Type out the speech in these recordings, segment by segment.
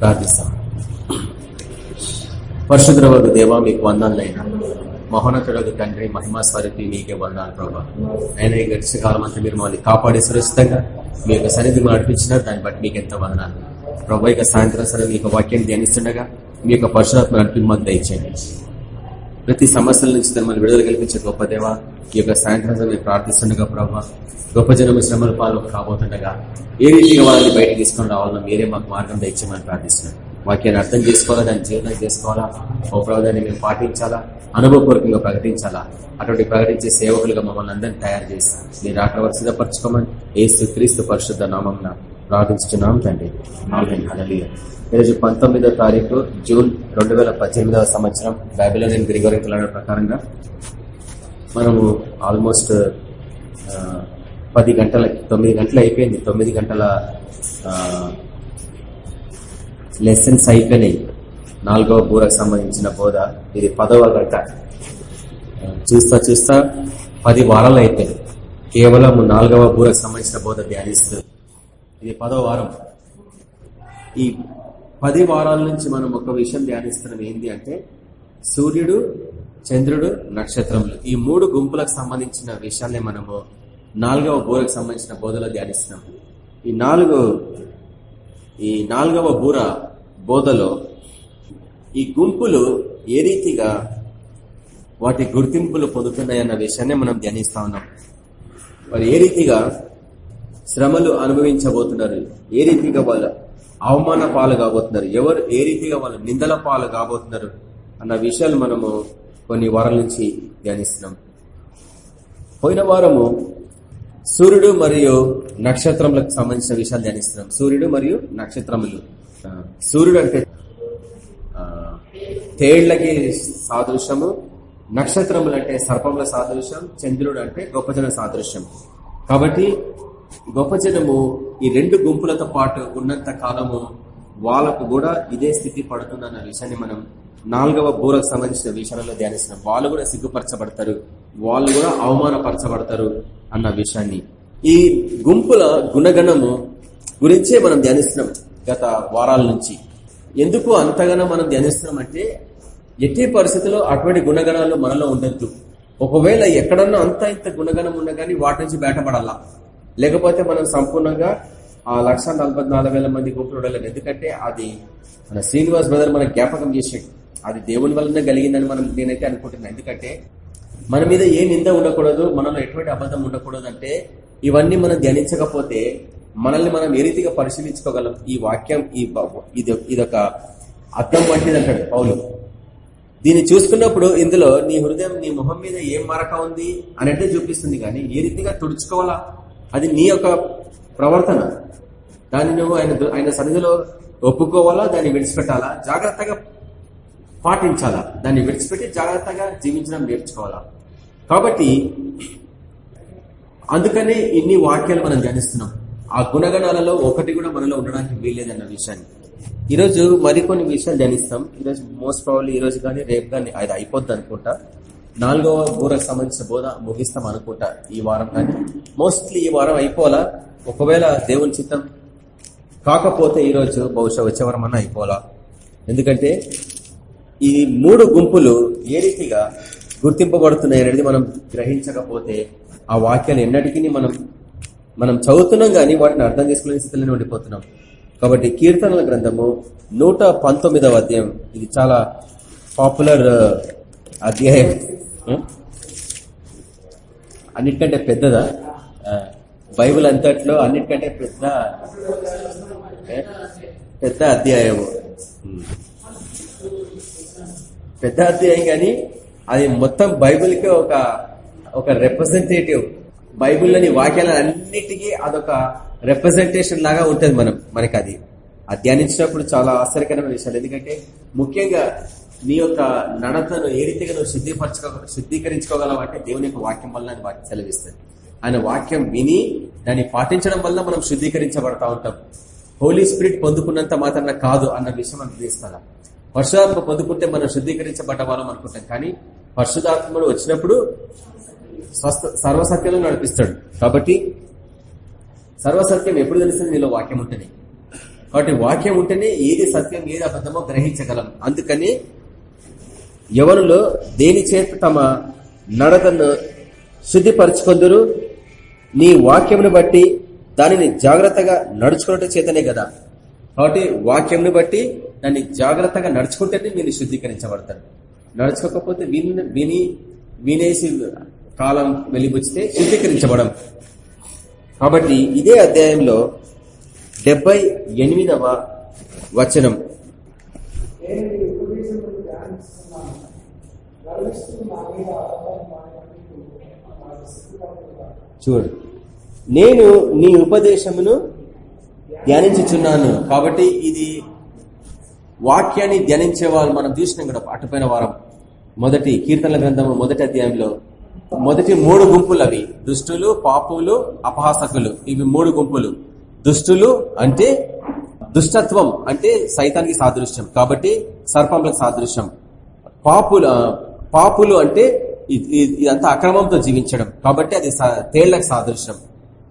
ప్రార్థిస్తాం. పరిశుద్రవకు దేవా మీకు వందాలైనా మహోన్నతుడకు తండ్రి మహిమా స్వరూపి మీకే వందాలు ప్రభా. అయినా ఈ గడిచిన కాలం అంతా మీరు మమ్మల్ని కాపాడే సురక్షితంగా మీ యొక్క సన్నిధి నడిపించినారు. దాన్ని బట్టి మీకు ఎంత వందనాలు. ప్రభా ఇక సాయంత్రం సరే మీ యొక్క వాక్యాన్ని ధ్యానిస్తుండగా మీ యొక్క పరశురాత్మ నడిపి మాకు దయచేయండి. ప్రతి సమస్యల నుంచి తను విడుదల కల్పించే గొప్ప దేవ ఈ యొక్క సాయంత్రం మేము ప్రార్థిస్తుండగా ప్రభావ గొప్ప జనము శ్రమల పాలు కాబోతుండగా ఏ రీతిగా వాళ్ళని బయటకు తీసుకొని రావాలో మీరే మాకు మార్గం దయచేయమని ప్రార్థిస్తున్నాం. వాక్యాన్ని అర్థం చేసుకోవాలా దాన్ని జీవితం చేసుకోవాలా? ఓ ప్రభుత్వాన్ని మేము పాటించాలా? అనుభవపూర్వకంగా ప్రకటించాలా? అటువంటి ప్రకటించే సేవకులుగా మమ్మల్ని అందరినీ తయారు చేసి మీరు అక్కడ సిద్ధపరచుకోమని ఏసు క్రీస్తు పరిశుద్ధ నామం ప్రార్థించున్నాం తండ్రి. ఈరోజు పంతొమ్మిదో తారీఖు జూన్ రెండు వేల పద్దెనిమిదవ సంవత్సరం బైబిలోనియన్ గ్రిగోరియన్ క్యాలెండర్ ప్రకారంగా మనము ఆల్మోస్ట్ పది గంటల తొమ్మిది గంటలు అయిపోయింది. తొమ్మిది గంటల లెసన్స్ అయిపోయినాయి. నాలుగవ బూరకు సంబంధించిన బోధ. ఇది పదవ గంట. చూస్తా చూస్తా పది వారాలు అయిపోయింది కేవలం నాలుగవ బూరకు సంబంధించిన బోధ ధ్యానిస్తుంది ఇది పదవ వారం. ఈ పది వారాల నుంచి మనం ఒక విషయం ధ్యానిస్తున్నాం. ఏంటి అంటే సూర్యుడు చంద్రుడు నక్షత్రములు. ఈ మూడు గుంపులకు సంబంధించిన విషయాన్ని మనము నాలుగవ బూరకు సంబంధించిన బోధలో ధ్యానిస్తున్నాం. ఈ నాలుగు ఈ నాలుగవ బూర బోధలో ఈ గుంపులు ఏ రీతిగా వాటి గుర్తింపులు పొందుతున్నాయన్న విషయాన్ని మనం ధ్యానిస్తా ఉన్నాం. మరి ఏ రీతిగా శ్రమలు అనుభవించబోతున్నారు. ఏ రీతిగా వాళ్ళు అవమాన పాలు కాబోతున్నారు? ఎవరు ఏ రీతిగా వాళ్ళు నిందల పాలు కాబోతున్నారు? అన్న విషయాలు మనము కొన్ని వారాల నుంచి ధ్యానిస్తున్నాం. పోయిన వారము సూర్యుడు మరియు నక్షత్రములకు సంబంధించిన విషయాలు ధ్యానిస్తున్నాం. సూర్యుడు మరియు నక్షత్రములు. సూర్యుడు అంటే తేళ్ళకి సాదృశ్యము నక్షత్రములు అంటే సర్పముల సాదృశ్యం చంద్రుడు అంటే గొప్పజన సాదృశ్యం. కాబట్టి గొప్ప జనము ఈ రెండు గుంపులతో పాటు ఉన్నంత కాలము వాళ్ళకు కూడా ఇదే స్థితి పడుతుందన్న విషయాన్ని మనం నాలుగవ బూరకు సంబంధించిన విషయాలలో ధ్యానిస్తున్నాం. వాళ్ళు కూడా సిగ్గుపరచబడతారు. వాళ్ళు కూడా అవమానపరచబడతారు అన్న విషయాన్ని. ఈ గుంపుల గుణగణము గురించే మనం ధ్యానిస్తున్నాం గత వారాల నుంచి. ఎందుకు అంతగానో మనం ధ్యానిస్తున్నామంటే ఎట్టి పరిస్థితుల్లో అటువంటి గుణగణాలు మనలో ఉండద్దు. ఒకవేళ ఎక్కడన్నా అంత ఇంత గుణగణం ఉన్నా కానీ వాటి నుంచి బయటపడాలా? లేకపోతే మనం సంపూర్ణంగా ఆ లక్ష మంది గుంపులు ఎందుకంటే అది మన శ్రీనివాస్ బ్రదర్ మన జ్ఞాపకం చేసాడు అది దేవుని వలన కలిగిందని మనం నేనైతే అనుకుంటున్నాను. ఎందుకంటే మన మీద ఏ నింద ఉండకూడదు మనలో ఎటువంటి అబద్ధం ఉండకూడదు అంటే ఇవన్నీ మనం ధ్యానించకపోతే మనల్ని మనం ఏ రీతిగా పరిశీలించుకోగలం. ఈ వాక్యం ఈ ఇది ఇదొక అర్థం వంటిది అంటాడు పౌలు. దీన్ని చూసుకున్నప్పుడు ఇందులో నీ హృదయం నీ మొహం మీద ఏం మరక ఉంది అనేది చూపిస్తుంది కానీ ఏ రీతిగా తుడుచుకోవాలా? అది నీ యొక్క ప్రవర్తన. దాన్ని నువ్వు ఆయన ఆయన సన్నిధిలో ఒప్పుకోవాలా? దాన్ని విడిచిపెట్టాలా? జాగ్రత్తగా పాటించాలా? దాన్ని విడిచిపెట్టి జాగ్రత్తగా జీవించడం నేర్చుకోవాలా? కాబట్టి అందుకనే ఇన్ని వాక్యాలు మనం ధ్యానిస్తున్నాం. ఆ గుణగణాలలో ఒకటి కూడా మనలో ఉండడానికి వీల్లేదన్న విషయాన్ని. ఈరోజు మరికొన్ని విషయాలు ధ్యానిస్తాం. ఈరోజు మోస్ట్ ప్రాబ్లీ ఈ రోజు కానీ రేపు కానీ అది అయిపోద్ది అనుకుంటా. నాలుగవ బూరకు సంబంధించిన బోధ ముగిస్తాం అనుకుంటా ఈ వారం కానీ. మోస్ట్లీ ఈ వారం అయిపోవాలా? ఒకవేళ దేవుని చిత్తం కాకపోతే ఈరోజు బహుశా వచ్చే వారం అన్న అయిపోవాలా? ఎందుకంటే ఈ మూడు గుంపులు ఏ రీతిగా గుర్తింపబడుతున్నాయి అనేది మనం గ్రహించకపోతే ఆ వాక్యాలు ఎన్నటికీ మనం మనం చదువుతున్నాం కానీ వాటిని అర్థం చేసుకునే స్థితిలోనే ఉండిపోతున్నాం కాబట్టి కీర్తనల గ్రంథము నూట పంతొమ్మిదవ అధ్యాయం. ఇది చాలా పాపులర్ అధ్యాయం. అన్నిటికంటే పెద్దదా? బైబుల్ అంతట్లో అన్నిటికంటే పెద్ద పెద్ద అధ్యాయము. పెద్ద అధ్యాయం కానీ అది మొత్తం బైబిల్కి ఒక ఒక రిప్రజెంటేటివ్ బైబిల్లోని వాక్యాలన్నిటికీ అదొక రిప్రజెంటేషన్ లాగా ఉంటుంది మనం మనకి అది ధ్యానించినప్పుడు చాలా ఆశ్చర్యకరమైన విషయాలు. ఎందుకంటే ముఖ్యంగా నీ యొక్క నడతను ఏ రీతిగా నువ్వు శుద్ధిపరచుకో శుద్ధీకరించుకోగలవు అంటే దేవుని యొక్క వాక్యం వల్ల వాక్యం సెలవిస్తుంది ఆయన వాక్యం విని దాన్ని పాటించడం వల్ల మనం శుద్ధీకరించబడతా ఉంటాం. హోలీ స్పిరిట్ పొందుకున్నంత మాత్రమే కాదు అన్న విషయం మనం తీస్తాను పరశురాత్మ పొందుకుంటే మనం శుద్ధీకరించబడ్డ వాళ్ళం అనుకుంటాం. కానీ పరశుదాత్మడు వచ్చినప్పుడు సర్వసత్యంలో నడిపిస్తాడు. కాబట్టి సర్వసత్యం ఎప్పుడు తెలుస్తుంది? నీలో వాక్యం ఉంటుంది కాబట్టి వాక్యం ఉంటేనే ఏది సత్యం ఏది అబద్ధమో గ్రహించగలం. అందుకని యవనులు దేని చేత తమ నడతను శుద్ధిపరచుకొందరు? నీ వాక్యమును బట్టి దానిని జాగ్రత్తగా నడుచుకున్నట్టు చేతనే కదా కాబట్టి వాక్యంను బట్టి దాన్ని జాగ్రత్తగా నడుచుకుంటేనే మీరు శుద్ధీకరించబడతారు. నడుచుకోకపోతే విని విని వినేసి కాలం వెలిబుచ్చితే శుద్ధీకరించబడం. కాబట్టి ఇదే అధ్యాయంలో డెబ్బై ఎనిమిదవ వచనం. చూడు నేను నీ ఉపదేశమును ధ్యానించుచున్నాను. కాబట్టి ఇది వాక్యాన్ని ధ్యానించే వాళ్ళు మనం చూసినాం కూడా అటుపోయిన వారం. మొదటి కీర్తనల గ్రంథము మొదటి అధ్యాయంలో. మొదటి మూడు గుంపులు అవి. దుష్టులు పాపులు అపహాసకులు. ఇవి మూడు గుంపులు. దుష్టులు అంటే దుష్టత్వం అంటే సైతానికి సాదృశ్యం. కాబట్టి సర్పంలకు సాదృశ్యం. పాపుల పాపులు అంటే ఇదంతా అక్రమంతో జీవించడం. కాబట్టి అది తేళ్ళకు సాదృశ్యం.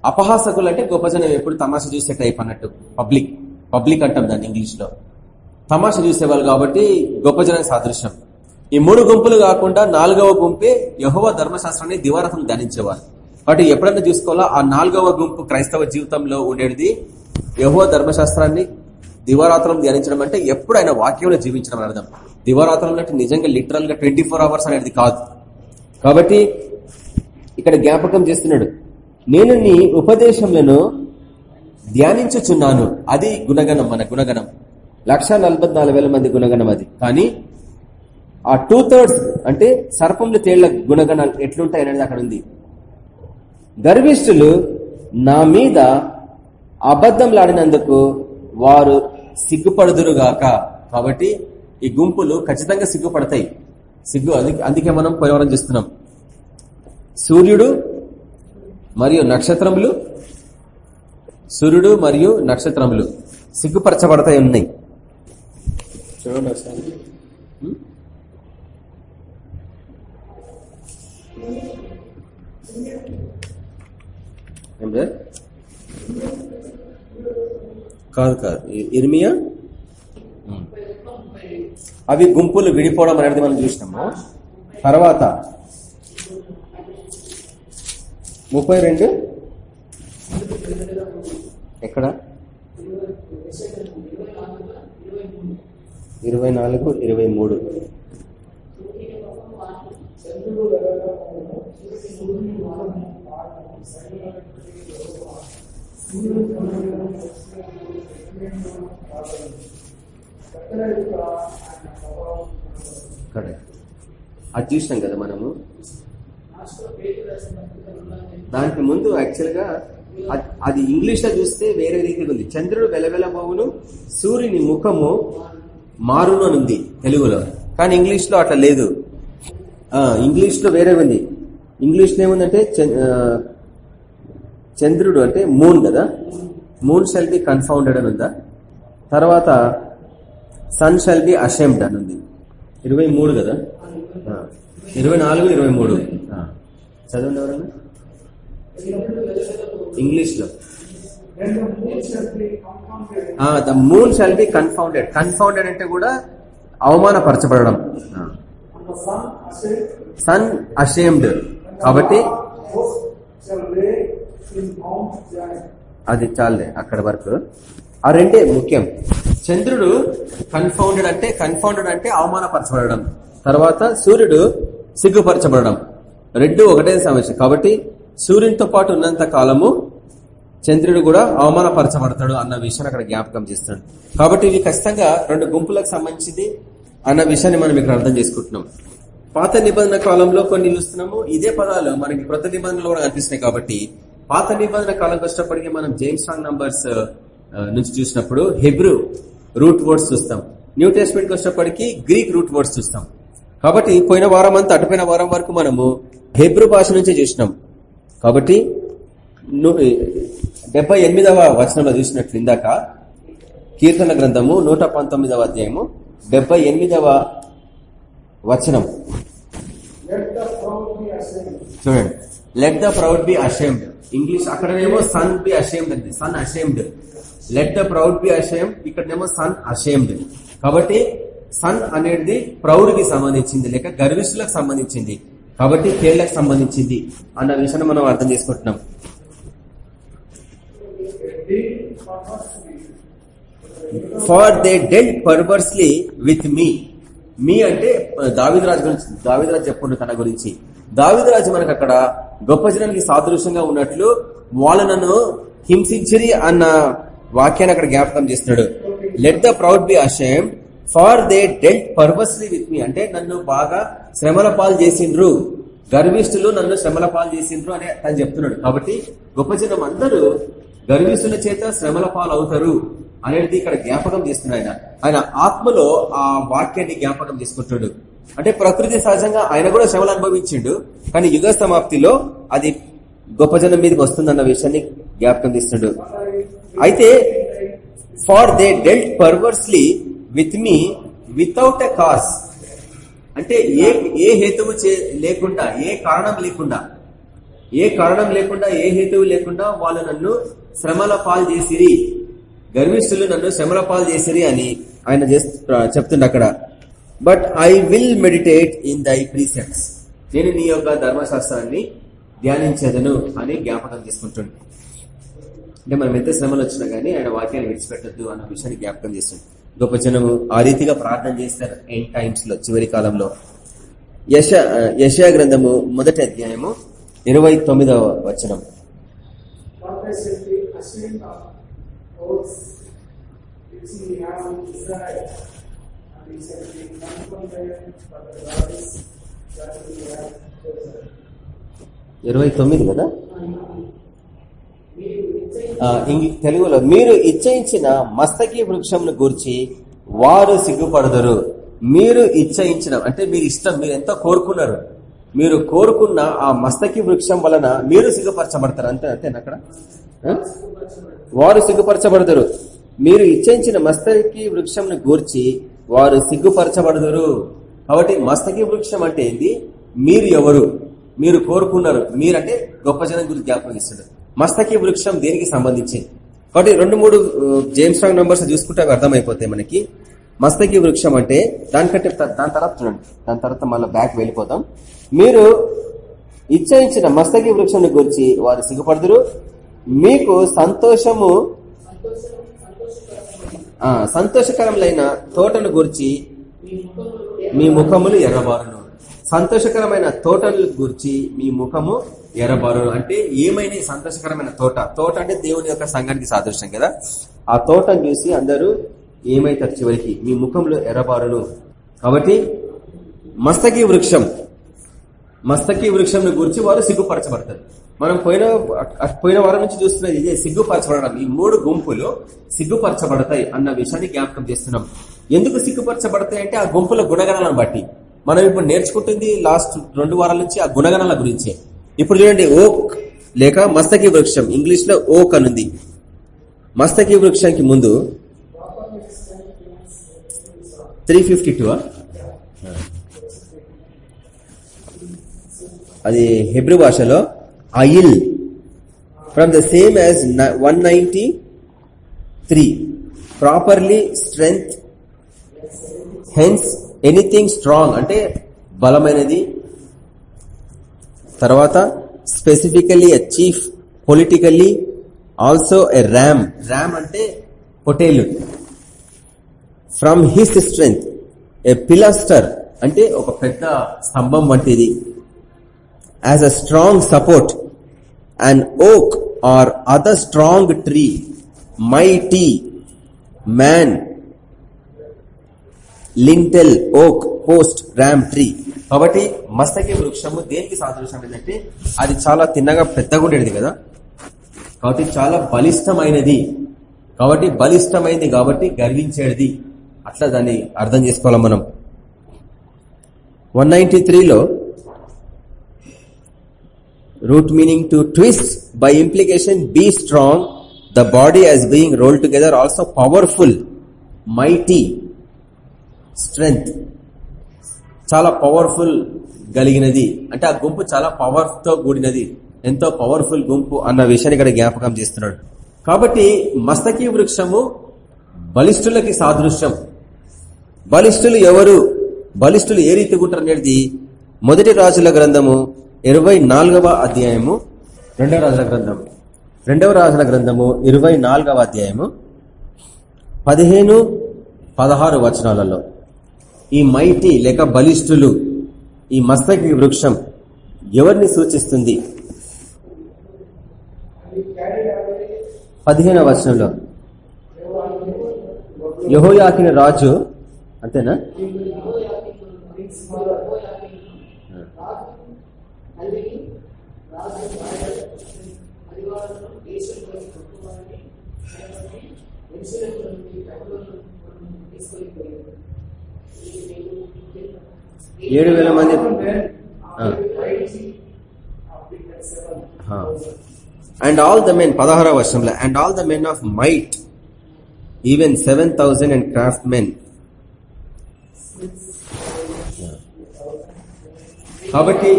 అపహాసకులు అంటే గొప్ప జనం ఎప్పుడు తమాషా చూసే టైప్ అన్నట్టు. పబ్లిక్. పబ్లిక్ అంటాం దాన్ని ఇంగ్లీష్లో తమాషా చూసేవాళ్ళు కాబట్టి గొప్ప జనం సాదృశ్యం. ఈ మూడు గుంపులు కాకుండా నాలుగవ గుంపే యహోవ ధర్మశాస్త్రాన్ని దివారథం ధ్యానించేవారు. కాబట్టి ఎప్పుడైనా చూసుకోవాలా ఆ నాలుగవ గుంపు క్రైస్తవ జీవితంలో ఉండేది యహో ధర్మశాస్త్రాన్ని దివారాత్రం ధ్యానించడం అంటే ఎప్పుడు ఆయన వాక్యంలో జీవించడం అర్థం. దివారాత్రం అంటే నిజంగా లిటరల్గా ట్వంటీ అవర్స్ అనేది కాదు. కాబట్టి ఇక్కడ జ్ఞాపకం చేస్తున్నాడు నేను నీ ఉపదేశములను ధ్యానించుచున్నాను. అది గుణగణం మన గుణగణం. లక్ష మంది గుణగణం అది. కానీ ఆ టూ థర్డ్స్ అంటే సర్పంలు తేళ్ళ గుణగణాలు ఎట్లుంటాయి అనేది అక్కడ ఉంది. గర్విష్ఠులు నా మీద అబద్ధంలాడినందుకు వారు సిగ్గుపడుదురుగాక. కాబట్టి ఈ గుంపులు ఖచ్చితంగా సిగ్గుపడతాయి. సిగ్గు అందుకే- అందుకే మనం పోయవరం చేస్తున్నాం. సూర్యుడు మరియు నక్షత్రములు సూర్యుడు మరియు నక్షత్రములు సిగ్గుపరచబడతాయి ఉన్నాయి. చూడండి? ఏం? కాదు కాదు. ఇర్మియా? అవి గుంపులు విడిపోవడం అనేది మనం చూసినాము. తర్వాత ముప్పై రెండు? ఎక్కడ? ఇరవై నాలుగు ఇరవై మూడు. కరెక్ట్ అది చూసినాం కదా మనము. దానికి ముందు యాక్చువల్గా అది ఇంగ్లీష్లో చూస్తే వేరే రీతిగా ఉంది. చంద్రుడు వెలవెలబోవును సూర్యుని ముఖము మారును అని ఉంది తెలుగులో. కానీ ఇంగ్లీష్లో అట్లా లేదు. ఇంగ్లీష్లో ఇంగ్లీష్లో వేరే ఉంది. ఇంగ్లీష్లో ఏముందంటే చంద్రుడు అంటే మూన్ కదా? మూన్ షెల్ బి కన్ఫౌండెడ్ అని ఉందా? తర్వాత సన్ షెల్ బి అషెమ్డ్ అని ఉంది. ఇరవై మూడు కదా? ఇరవై నాలుగు ఇరవై మూడు. చదవండి ఎవరన్నా? ఇంగ్లీష్లో మూడు the moon shall be confounded confounded అంటే కూడా అవమానపరచబడడం. సన్ సన్ అషేమ్డ్ కాబట్టి అది చాలే అక్కడ వరకు. ఆ రెండే ముఖ్యం. చంద్రుడు కన్ఫౌండెడ్ అంటే కన్ఫౌండెడ్ అంటే అవమానపరచబడడం. తర్వాత సూర్యుడు సిగ్గుపరచబడడం. రెండు ఒకటే సమస్య కాబట్టి సూర్యునితో పాటు ఉన్నంత కాలము చంద్రుడు కూడా అవమానపరచబడతాడు అన్న విషయాన్ని అక్కడ జ్ఞాపకం చేస్తున్నాడు. కాబట్టి ఇవి ఖచ్చితంగా రెండు గుంపులకు సంబంధించింది అన్న విషయాన్ని మనం ఇక్కడ అర్థం చేసుకుంటున్నాం. పాత నిబంధన కాలంలో కొన్ని చూస్తున్నాము. ఇదే పదాలు మనకి కొత్త నిబంధనలు కూడా కనిపిస్తున్నాయి కాబట్టి పాత నిబంధన కాలంకి వచ్చేటప్పటికి మనం జేమ్స్ స్ట్రాంగ్ నంబర్స్ నుంచి చూసినప్పుడు హెబ్రూ రూట్ వర్డ్స్ చూస్తాం. న్యూ టెస్ట్మెంట్కి వచ్చేటప్పటికి గ్రీక్ రూట్ వర్డ్స్ చూస్తాం. కాబట్టి పోయిన వారం అంతా అటుపోయిన వారం వరకు మనము హెబ్రూ భాష నుంచే చూసినాం. కాబట్టి డెబ్బై ఎనిమిదవ వచనంలో చూసినట్లు ఇందాక కీర్తన గ్రంథము నూట పంతొమ్మిదవ అధ్యాయము డెబ్బై ఎనిమిదవ వచనం. చూడండి. Let the proud be ashamed English అక్కడనేమో sun be ashamed అండి. Sun ashamed let the proud be ashamed ఇక్కడనేమో సన్ అషేమ్డ్ కాబట్టి సన్ అనేది ప్రౌడ్కి సంబంధించింది లేక గర్విష్ఠులకు సంబంధించింది కాబట్టి కేళ్ళకు సంబంధించింది అన్న విషయాన్ని మనం అర్థం చేసుకుంటున్నాం. ఫార్ దే డెడ్ పర్పస్లీ విత్ మీ మీ అంటే దావిదరాజు గురించి దావిదరాజు చెప్పుకుంటు తన గురించి. దావిదరాజు మనకు అక్కడ గొప్ప జనానికి సాదృశ్యంగా ఉన్నట్లు వాళ్ళు నన్ను హింసించిరి అన్న వాక్యాన్ని అక్కడ జ్ఞాపకం చేస్తున్నాడు. Let the proud be ashamed for they dealt purposely with me అంటే నన్ను బాగా శ్రమల పాలు చేసిండ్రు. గర్విష్ఠులు నన్ను శ్రమల పాలు చేసిండ్రు అని తను చెప్తున్నాడు. కాబట్టి గొప్ప జనం అందరూ గర్విష్ఠుల చేత శ్రమల పాలు అవుతారు అనేది ఇక్కడ జ్ఞాపకం చేస్తున్నాడు ఆయన. ఆయన ఆత్మలో ఆ వాక్యాన్ని జ్ఞాపకం చేసుకుంటాడు అంటే ప్రకృతి సహజంగా ఆయన కూడా శ్రమలు అనుభవించిండు. కానీ యుగ సమాప్తిలో అది గొప్ప జనం మీదకి వస్తుందన్న విషయాన్ని జ్ఞాపకం తీస్తుండు అయితే for they dealt perversely with me without a cause అంటే ఏ ఏ హేతువు లేకుండా ఏ కారణం లేకుండా ఏ కారణం లేకుండా ఏ హేతువు లేకుండా వాళ్ళు నన్ను శ్రమల పాలు చేసిరి. గర్విష్ఠులు నన్ను శ్రమల పాలు చేసిరి అని ఆయన చెప్తుండ అక్కడ. But I will meditate in thy precepts నేను నీ యొక్క ధర్మశాస్త్రాన్ని ధ్యానించేదను అని జ్ఞాపకం తీసుకుంటుండే అంటే మనం ఎంత శ్రమలు వచ్చినా గానీ ఆయన వాక్యాన్ని విడిచిపెట్టద్దు అన్న విషయాన్ని జ్ఞాపకం చేస్తుంది. గొప్ప జనము ఆ రీతిగా ప్రార్థన చేస్తారు ఎన్ టైమ్స్లో చివరి కాలంలో. యశ యశా గ్రంథము మొదటి అధ్యాయము ఇరవై తొమ్మిదవ వచనం. ఇరవై తొమ్మిది కదా? తెలుగులో మీరు ఇచ్చయించిన మస్తకి వృక్షంను గూర్చి వారు సిగ్గుపడదరు. మీరు ఇచ్చయించిన అంటే మీరు ఇష్టం మీరు ఎంతో కోరుకున్నారు. మీరు కోరుకున్న ఆ మస్తకి వృక్షం వలన మీరు సిగ్గుపరచబడతారు. అంతే అంతేనా అక్కడ? వారు సిగ్గుపరచబడతారు మీరు ఇచ్చయించిన మస్తకి వృక్షంను గూర్చి వారు సిగ్గుపరచబడదురు. కాబట్టి మస్తకి వృక్షం అంటే ఏంది? మీరు ఎవరు? మీరు కోరుకున్నారు. మీరంటే గొప్ప జనం గురించి జ్ఞాపకం ఇస్తున్నారు మస్తకి వృక్షం దేనికి సంబంధించి కాబట్టి రెండు మూడు జేమ్స్ రాంగ్ నంబర్స్ చూసుకుంటే అవి అర్థమైపోతాయి మనకి. మస్తకి వృక్షం అంటే దానికంటే దాని తర్వాత చూడండి. దాని తర్వాత మళ్ళీ బ్యాక్ వెళ్ళిపోతాం. మీరు ఇచ్చాయించిన మస్తకి వృక్షం గురించి వారు సిగ్గుపడదురు. మీకు సంతోషము సంతోషకరములైన తోటను గురించి మీ ముఖములు ఎర్రబారును. సంతోషకరమైన తోటలు గురించి మీ ముఖము ఎర్రబారు అంటే ఏమైనా సంతోషకరమైన తోట? తోట అంటే దేవుని యొక్క సంఘానికి సాదృశ్యం కదా? ఆ తోటను చూసి అందరూ ఏమైతారు చివరికి? మీ ముఖంలో ఎర్రబారును. కాబట్టి మస్తకి వృక్షం మస్తకి వృక్షం గురించి వారు సిగ్గుపరచబడతారు. మనం పోయిన పోయిన వారం నుంచి చూస్తున్నది ఇదే సిగ్గుపరచబడడం ఈ మూడు గుంపులు సిగ్గుపరచబడతాయి అన్న విషయాన్ని జ్ఞాపకం చేస్తున్నాం. ఎందుకు సిగ్గుపరచబడతాయి అంటే ఆ గుంపుల గుణగణాలను బట్టి. మనం ఇప్పుడు నేర్చుకుంటుంది లాస్ట్ రెండు వారాల నుంచి ఆ గుణగణాల గురించే. ఇప్పుడు చూడండి ఓక్ లేక మస్తకి వృక్షం. ఇంగ్లీష్లో ఓక్ అనుంది. మస్తకి వృక్షానికి ముందు త్రీ ఫిఫ్టీ టూ అది హెబ్రి భాషలో oil from the same as one ninety three properly strength hence anything strong అంటే బలమైనది. తర్వాత specifically a chief politically also a ram ram అంటే పొటేలు. From his strength a pilaster అంటే ఒక పెద్ద స్తంభం వంటిది. As a strong support and oak or other strong tree T man lintel oak post ram tree కాబట్టి మస్తకి వృక్షము దేనికి సాదృశ్యం ఏంటంటే అది చాలా తిన్నగా పెద్దగా ఉండేది కదా. కాబట్టి చాలా బలిష్టమైనది. కాబట్టి బలిష్టమైంది కాబట్టి గర్వించేది. అట్లా దాన్ని అర్థం చేసుకోవాలి మనం. వన్ నైన్టీ త్రీలో root meaning to twist by implication be strong the body as being roll together also powerful mighty strength చాలా పవర్ఫుల్ కలిగినది. అంటే ఆ గుంపు చాలా పవర్తో కూడినది. ఎంతో పవర్ఫుల్ గుంపు అన్న విషయాన్ని ఇక్కడ జ్ఞాపకం చేస్తున్నాడు. కాబట్టి మస్తకి వృక్షము బలిష్ఠులకి సాదృశ్యం. బలిష్ఠులు ఎవరు? బలిష్ఠులు ఏ రీతి ఉంటారు అనేది మొదటి రాజుల గ్రంథము ఇరవై అధ్యాయము రెండవ రాజుల గ్రంథము. రెండవ రాజుల గ్రంథము ఇరవై అధ్యాయము పదిహేను పదహారు వచనాలలో. ఈ మైటి లేక బలిష్ఠులు ఈ మస్తకి వృక్షం ఎవరిని సూచిస్తుంది? పదిహేనవ వచనంలో. యహోయాకిన రాజు అంతేనా? ఏడు వేల మంది. అండ్ ఆల్ ద మెన్ పదహారవ వర్షంలో and all the men of might even seven thousand and craftsmen కాబట్టి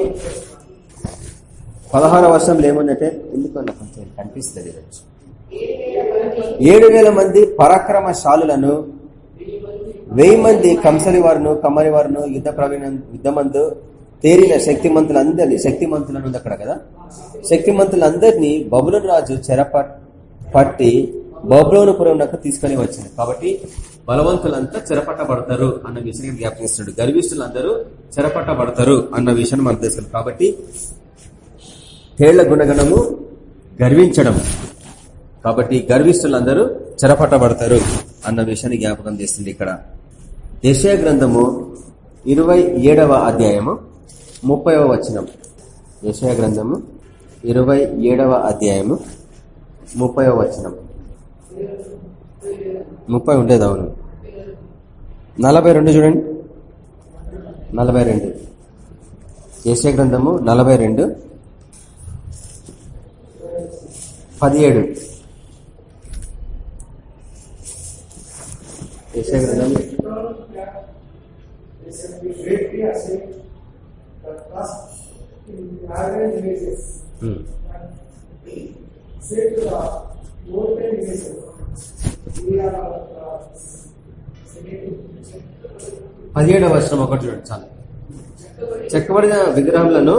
పదహార వర్షంలో ఏముందంటే ఎందుకన్నా కొంచెం కనిపిస్తుంది ఏడు వేల మంది పరాక్రమశాలులను వెయ్యి మంది కంసలి వారును కమ్మరి వారును యుద్ధ ప్రవీణ యుద్ధమందు తేరిన శక్తిమంతులందరినీ శక్తిమంతులను ఉంది అక్కడ కదా? శక్తిమంతులందరినీ బబులన్ రాజు చెర పట్టి బబులోనుపురంకు తీసుకొని వచ్చింది. కాబట్టి బలవంతులంతా చెరపట్టబడతారు అన్న విషయాన్ని జ్ఞాపకిస్తున్నాడు గర్విష్ఠులందరూ చెరపట్టబడతారు అన్న విషయాన్ని మనం తెలుసు కాబట్టి హేళ్ళ గుణగణము గర్వించడం. కాబట్టి గర్విస్తులందరూ చెరపట్టబడతారు అన్న విషయాన్ని జ్ఞాపకం చేస్తుంది ఇక్కడ. దేశీయ గ్రంథము ఇరవై ఏడవ అధ్యాయము ముప్పైవ వచనం. దేశీయ గ్రంథము ఇరవై ఏడవ అధ్యాయము ముప్పైవ వచనం. ముప్పై ఉండేది అవును. నలభై రెండు చూడండి. నలభై రెండు. దేశీయ గ్రంథము నలభై రెండు పదిహేడు. యశగ్రంథం పదిహేడవ వర్షం ఒకటి చూడండి చాలు. చెక్కబడిన విగ్రహములను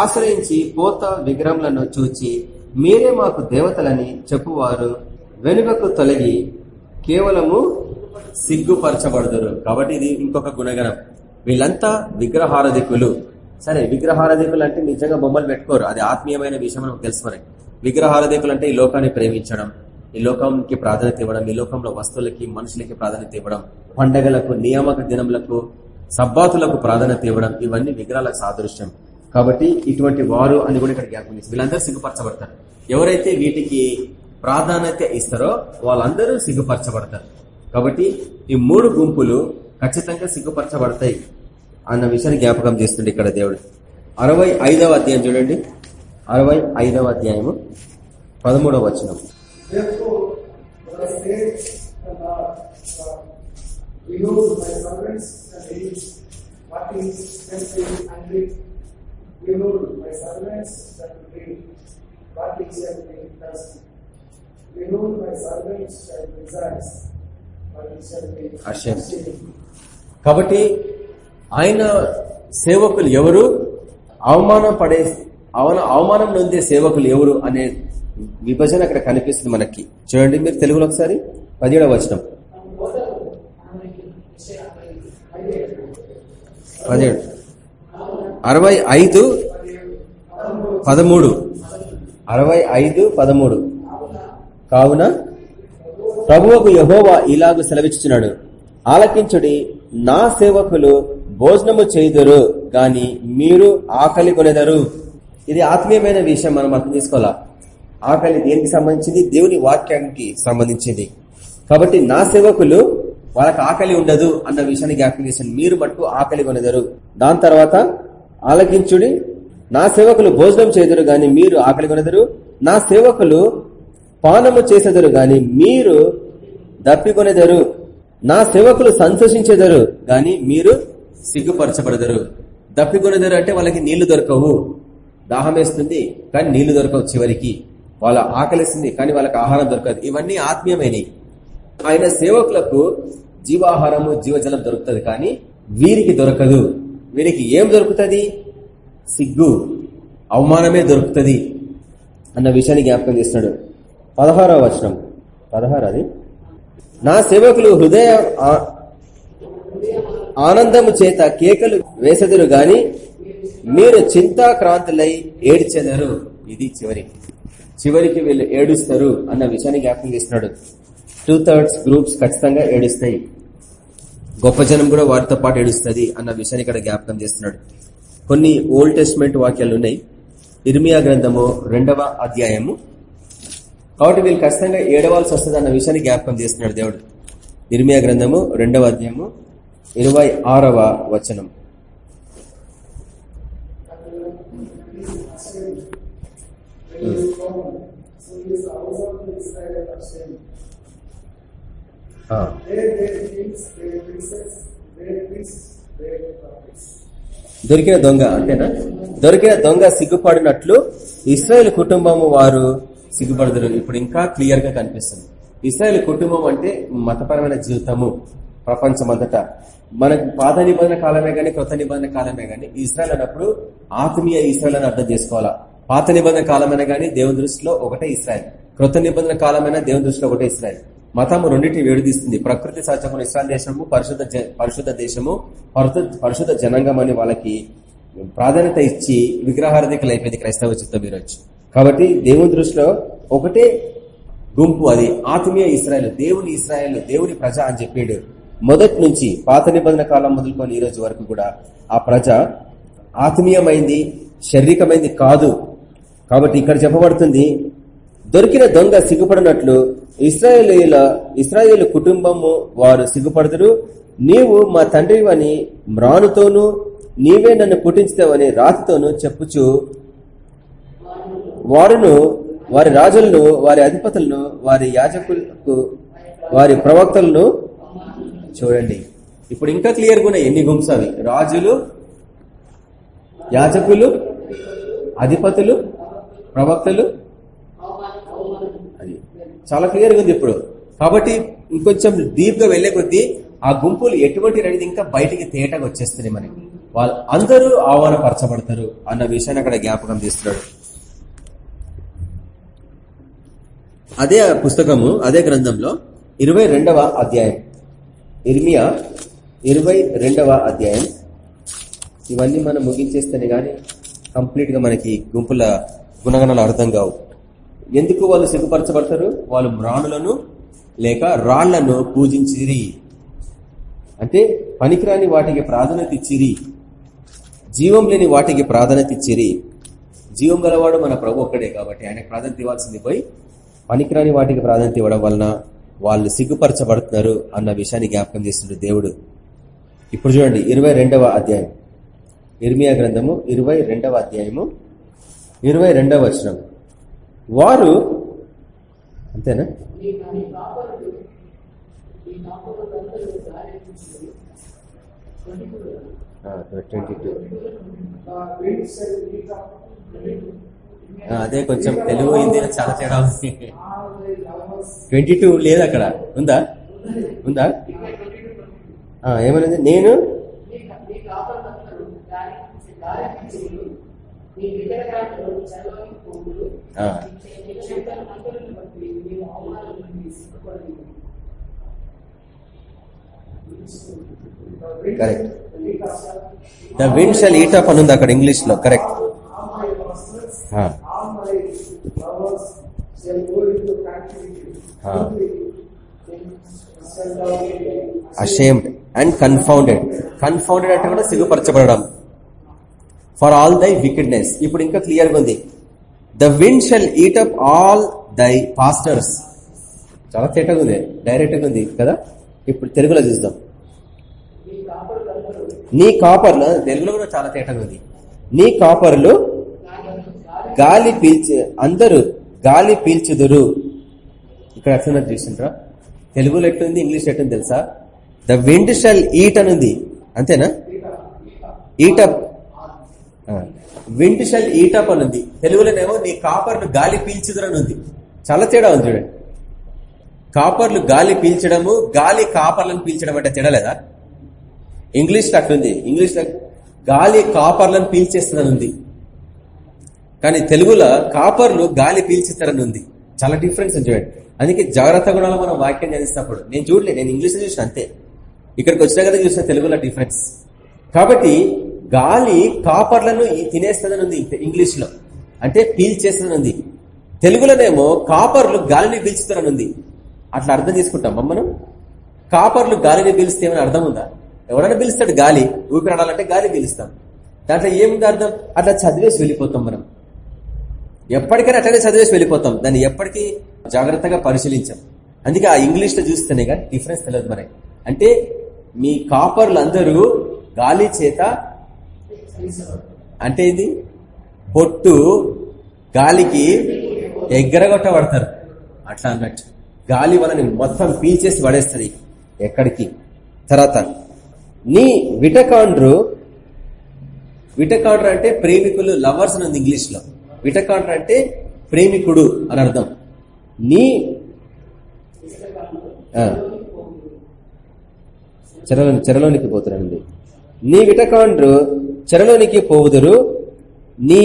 ఆశ్రయించి పోత విగ్రహములను చూచి మీరే మాకు దేవతలని చెప్పువారు. వెనుకకు తొలగి కేవలము సిగ్గుపరచబడదురు. కాబట్టి ఇది ఇంకొక గుణగణం. వీళ్ళంతా విగ్రహారధికులు. సరే విగ్రహారధికులు అంటే నిజంగా బొమ్మలు పెట్టుకోరు. అది ఆత్మీయమైన విషయం మనం తెలుసుకున్నాయి విగ్రహారధికులు అంటే ఈ లోకాన్ని ప్రేమించడం ఈ లోకంకి ప్రాధాన్యత ఇవ్వడం ఈ లోకంలో వస్తువులకి మనుషులకి ప్రాధాన్యత ఇవ్వడం పండగలకు నియామక దినములకు సబ్బాతులకు ప్రాధాన్యత ఇవ్వడం ఇవన్నీ విగ్రహాలకు సాదృశ్యం. కాబట్టి ఇటువంటి వారు అని కూడా ఇక్కడ జ్ఞాపకం వీళ్ళందరూ సిగ్గుపరచబడతారు. ఎవరైతే వీటికి ప్రాధాన్యత ఇస్తారో వాళ్ళందరూ సిగ్గుపరచబడతారు. కాబట్టి ఈ మూడు గుంపులు ఖచ్చితంగా సిగ్గుపరచబడతాయి అన్న విషయాన్ని జ్ఞాపకం చేస్తుండే ఇక్కడ దేవుడు. అరవై ఐదవ అధ్యాయం చూడండి. అరవై ఐదవ అధ్యాయము పదమూడవ వచనం. Behold, my servants shall be what is shall be thirsty. Behold, my servants shall desire what is shall be ashamed. కాబట్టి ఆయన సేవకులు ఎవరు? అవమానం పడే అవన అవమానం నొందే సేవకులు ఎవరు అనే విభజన అక్కడ కనిపిస్తుంది మనకి. చూడండి మీరు తెలుగులో ఒకసారి. పదిహేడవ వచనం. పదిహేడు. అరవై ఐదు పదమూడు. అరవై ఐదు పదమూడు. కావున ప్రభువుకు యహోవా ఇలాగ సెలవిచ్చుచున్నాడు. ఆలకించుడి నా సేవకులు భోజనము చేయుదురు గాని మీరు ఆకలి కొనేదరు. ఇది ఆత్మీయమైన విషయం మనం అర్థం చేసుకోవాలా? ఆకలి దేనికి సంబంధించింది? దేవుని వాక్యానికి సంబంధించింది. కాబట్టి నా సేవకులు వాళ్ళకి ఆకలి ఉండదు అన్న విషయాన్ని జ్ఞాపకం చేశాను. మీరు మటుకు ఆకలి కొనెదరు. దాని తర్వాత ఆలకించుడి. నా సేవకులు భోజనం చేదురు గాని మీరు ఆకలి కొనెదరు. నా సేవకులు పానము చేసేదరు గాని మీరు దప్పికొనెదరు నా సేవకులు సంతోషించేదరు గాని మీరు సిగ్గుపరచబడదరు. దప్పికొనెదరు అంటే వాళ్ళకి నీళ్ళు దొరకవు. దాహం వేస్తుంది కానీ నీళ్ళు దొరకవు చివరికి. వాళ్ళ ఆకలిస్తుంది కానీ వాళ్ళకి ఆహారం దొరకదు. ఇవన్నీ ఆత్మీయమైనవి ఆయన సేవకులకు జీవాహారము జీవజలం దొరుకుతుంది కానీ వీరికి దొరకదు. వీరికి ఏం దొరుకుతుంది? సిగ్గు. అవమానమే దొరుకుతుంది అన్న విషయాన్ని జ్ఞాపకం చేస్తున్నాడు. పదహారవ వచనం. పదహారు అది. నా సేవకులు హృదయ ఆనందము చేత కేకలు వేసదురు గాని మీరు చింతాక్రాంతులై ఏడ్చెదరు. ఇది చివరి. చివరికి వీళ్ళు ఏడుస్తారు అన్న విషయాన్ని జ్ఞాపకం చేస్తున్నాడు. టూ థర్డ్స్ గ్రూప్స్ ఖచ్చితంగా ఏడుస్తాయి. గొప్ప జనం కూడా వారితో పాటు ఏడుస్తుంది అన్న విషయాన్ని ఇక్కడ జ్ఞాపకం చేస్తున్నాడు. కొన్ని ఓల్డ్ టెస్ట్మెంట్ వాక్యాలు ఉన్నాయి ఇర్మియా గ్రంథము రెండవ అధ్యాయము. కాబట్టి వీళ్ళు ఖచ్చితంగా ఏడవాల్సి వస్తుంది అన్న విషయాన్ని జ్ఞాపకం చేస్తున్నాడు దేవుడు. ఇర్మియా గ్రంథము రెండవ అధ్యాయము ఇరవై ఆరవ వచనం దొరికిన దొంగ అంతేనా? దొరికిన దొంగ సిగ్గుపడినట్లు ఇస్రాయేల్ కుటుంబము వారు సిగ్గుపడదురు. ఇప్పుడు ఇంకా క్లియర్గా కనిపిస్తుంది. ఇస్రాయేల్ కుటుంబం అంటే మతపరమైన జీవితము ప్రపంచమంతటా. మనకు పాత నిబంధన కాలమే గాని కొత్త నిబంధన కాలమే గాని ఇస్రాయల్ అన్నప్పుడు ఆత్మీయ ఇస్రాయల్ అని అర్థం చేసుకోవాలా? పాత నిబంధన కాలమైన గాని దేవుని దృష్టిలో ఒకటే ఇస్రాయల్. క్రొత్త నిబంధన కాలమైన దేవుని దృష్టిలో ఒకటే ఇస్రాయల్. మతము రెండింటిని వేడిదీస్తుంది. ప్రకృతి సహజమైన ఇస్రాయల్ దేశము పరిశుద్ధ పరిశుద్ధ దేశము పరిశుద్ధ పరిశుద్ధ జనాంగం అని వాళ్ళకి ప్రాధాన్యత ఇచ్చి విగ్రహార్థికలు అయిపోయింది క్రైస్తవ చిత్తం ఈరోజు. కాబట్టి దేవుని దృష్టిలో ఒకటే గుంపు అది ఆత్మీయ ఇస్రాయల్ దేవుని ఇస్రాయల్ దేవుని ప్రజ అని చెప్పాడు. మొదటి నుంచి పాత నిబంధన కాలం మొదలుకొని ఈ రోజు వరకు కూడా ఆ ప్రజ ఆత్మీయమైంది శారీరకమైంది కాదు. కాబట్టి ఇక్కడ చెప్పబడుతుంది దొరికిన దొంగ సిగ్గుపడినట్లు ఇస్రాయేలీల ఇస్రాయేల్ కుటుంబము వారు సిగ్గుపడదురు నీవు మా తండ్రివని మ్రానుతోనూ నీవే నన్ను పుట్టించుతావని రాతితోనూ చెప్పుచు వారును వారి రాజులను వారి అధిపతులను వారి యాజకులకు వారి ప్రవక్తలను చూడండి. ఇప్పుడు ఇంకా క్లియర్గా ఉన్నాయి ఎన్ని గుంప్స్ అవి. రాజులు యాజకులు అధిపతులు ప్రవక్తలు చాలా క్లియర్గా ఉంది ఇప్పుడు. కాబట్టి ఇంకొంచెం డీప్గా వెళ్ళే కొద్దీ ఆ గుంపులు ఎటువంటి అనేది ఇంకా బయటికి తేటగా వచ్చేస్తున్నాయి మనకి వాళ్ళు అందరూ ఆహ్వానపరచబడతారు అన్న విషయాన్ని అక్కడ జ్ఞాపకం తీస్తున్నాడు అదే పుస్తకము అదే గ్రంథంలో ఇరవై రెండవ అధ్యాయం. ఇర్మియా ఇరవై రెండవ అధ్యాయం. ఇవన్నీ మనం ముగించేస్తేనే కానీ కంప్లీట్గా మనకి గుంపుల గుణగణాలు అర్థం కావు. ఎందుకు వాళ్ళు సిగ్గుపరచబడతారు? వాళ్ళు మ్రాణులను లేక రాళ్ళను పూజించిరి. అంటే పనికిరాని వాటికి ప్రాధాన్యత ఇచ్చిరి. జీవం లేని వాటికి ప్రాధాన్యత ఇచ్చిరి. జీవం గలవాడు మన ప్రభు ఒక్కడే కాబట్టి ఆయనకు ప్రాధాన్యత ఇవ్వాల్సింది పోయి పనికిరాని వాటికి ప్రాధాన్యత ఇవ్వడం వలన వాళ్ళు సిగ్గుపరచబడుతున్నారు అన్న విషయాన్ని జ్ఞాపకం చేస్తుండే దేవుడు. ఇప్పుడు చూడండి ఇరవై అధ్యాయం. ఇర్మియా గ్రంథము ఇరవై అధ్యాయము ఇరవై రెండవ వచనం. వారు అంతేనా? ట్వంటీ టూ అదే కొంచెం తెలుగు హిందీ చాలా తేడా ఉంది. ట్వంటీ టూ లేదు అక్కడ. ఉందా? ఉందా? ఆ, నేను? Correct the wind shall eat up అని ఉంది అక్కడ ఇంగ్లీష్లో correct ashamed and confounded confounded అంటే కూడా సిగ్గుపరచబడడం. ఫర్ ఆల్ దై వికెడ్నెస్ ఇప్పుడు ఇంకా క్లియర్గా ఉంది. The wind shall eat up all thy pastors చాలా తేటగా ఉంది. డైరెక్ట్గా ఉంది కదా? ఇప్పుడు తెలుగులో చూద్దాం. నీ కాపర్లు తెలుగులో కూడా చాలా తేటగా ఉంది. నీ కాపర్లు గాలి పీల్చి అందరూ గాలి పీల్చుదురు. ఇక్కడ ఎట్లా చూసింటారా తెలుగులో ఎట్లుంది ఇంగ్లీష్ ఎట్లుంది తెలుసా? ద విండ్ షెల్ ఈట్ అని ఉంది. అంతేనా? Eat up wind shall eat up అని ఉంది తెలుగులోనేమో నీ కాపర్లు గాలి పీల్చుదురని ఉంది చాలా తేడా ఉంది చూడండి కాపర్లు గాలి పీల్చడము గాలి కాపర్లను పీల్చడం అంటే తేడా లేదా? ఇంగ్లీష్ అట్లుంది. ఇంగ్లీష్ గాలి కాపర్లను పీల్చేస్తుందని ఉంది కానీ తెలుగులో కాపర్లు గాలి పీల్చిస్తారని ఉంది చాలా డిఫరెన్స్ ఉంది చూడండి అందుకే జాగ్రత్త గుణాలు మనం వాక్యం చేసినప్పుడు నేను చూడలేదు నేను ఇంగ్లీష్ చూసిన అంతే. ఇక్కడికి వచ్చిన కదా చూసిన తెలుగులో డిఫరెన్స్. కాబట్టి గాలి కాపర్లను తినేస్తుందని ఉంది ఇంగ్లీష్లో అంటే పీల్చేస్తుందని ఉంది. తెలుగులోనేమో కాపర్లు గాలిని పీల్చుతారని ఉంది. అట్లా అర్థం చేసుకుంటాం మనం? కాపర్లు గాలిని పీలిస్తే ఏమైనా అర్థం ఉందా? ఎవడన్నా పీలుస్తాడు గాలి. ఊపిరాడాలంటే గాలి పీలుస్తాం. దాంట్లో ఏముంది అర్థం? అట్లా చదివేసి వెళ్ళిపోతాం మనం. ఎప్పటికైనా అట్లనే చదివేసి వెళ్ళిపోతాం. దాన్ని ఎప్పటికీ జాగ్రత్తగా పరిశీలించాం. అందుకే ఆ ఇంగ్లీష్లో చూస్తేనే కానీ డిఫరెన్స్ తెలియదు మనకి అంటే మీ కాపర్లు అందరూ గాలి చేత అంటే ఇది పొట్టు గాలికి ఎగ్గరగొట్టబడతారు. అట్లా అన్నట్టు. గాలి వలని మొత్తం పీల్చేసి పడేస్తుంది ఎక్కడికి? తర్వాత నీ విటకాండ్రు విటకాండ్రు అంటే ప్రేమికులు లవర్స్ అని ఇంగ్లీష్లో విటకాండ్రు అంటే ప్రేమికుడు అని అర్థం. నీ చెరలో చెరలోనికి పోతున్నానండి. నీ విటకాండ్రు చెరలోనికి పోవుదురు. నీ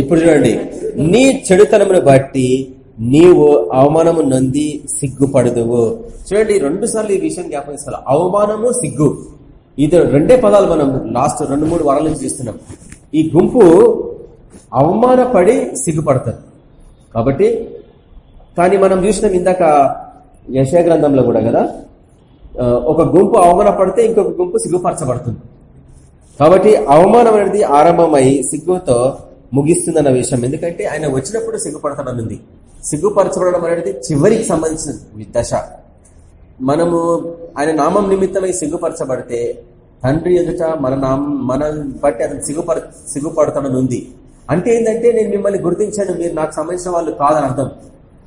ఇప్పుడు చూడండి. నీ చెడుతనమును బట్టి నీవు అవమానము నొంది సిగ్గుపడదువు. చూడండి రెండు సార్లు ఈ విషయం జ్ఞాపకిస్తారు అవమానము సిగ్గు. ఇది రెండే పదాలు మనం లాస్ట్ రెండు మూడు వారాల నుంచి చూస్తున్నాం. ఈ గుంపు అవమానపడి సిగ్గుపడతారు కాబట్టి కానీ మనం చూసినాం ఇందాక యశయ గ్రంథంలో కూడా కదా ఒక గుంపు అవమానపడితే ఇంకొక గుంపు సిగ్గుపరచబడుతుంది. కాబట్టి అవమానం అనేది ఆరంభమై సిగ్గుతో ముగిస్తుందన్న విషయం. ఎందుకంటే ఆయన వచ్చినప్పుడు సిగ్గుపడతాడనుంది సిగ్గుపరచబడడం అనేది చివరికి సంబంధించిన దశ. మనము ఆయన నామం నిమిత్తమై సిగ్గుపరచబడితే తండ్రి ఎదుట మన నామం మన బట్టి అతను సిగ్గుపర సిగ్గుపడతాననుంది అంటే ఏంటంటే నేను మిమ్మల్ని గుర్తించాను మీరు నాకు సంబంధించిన వాళ్ళు కాదని అర్థం.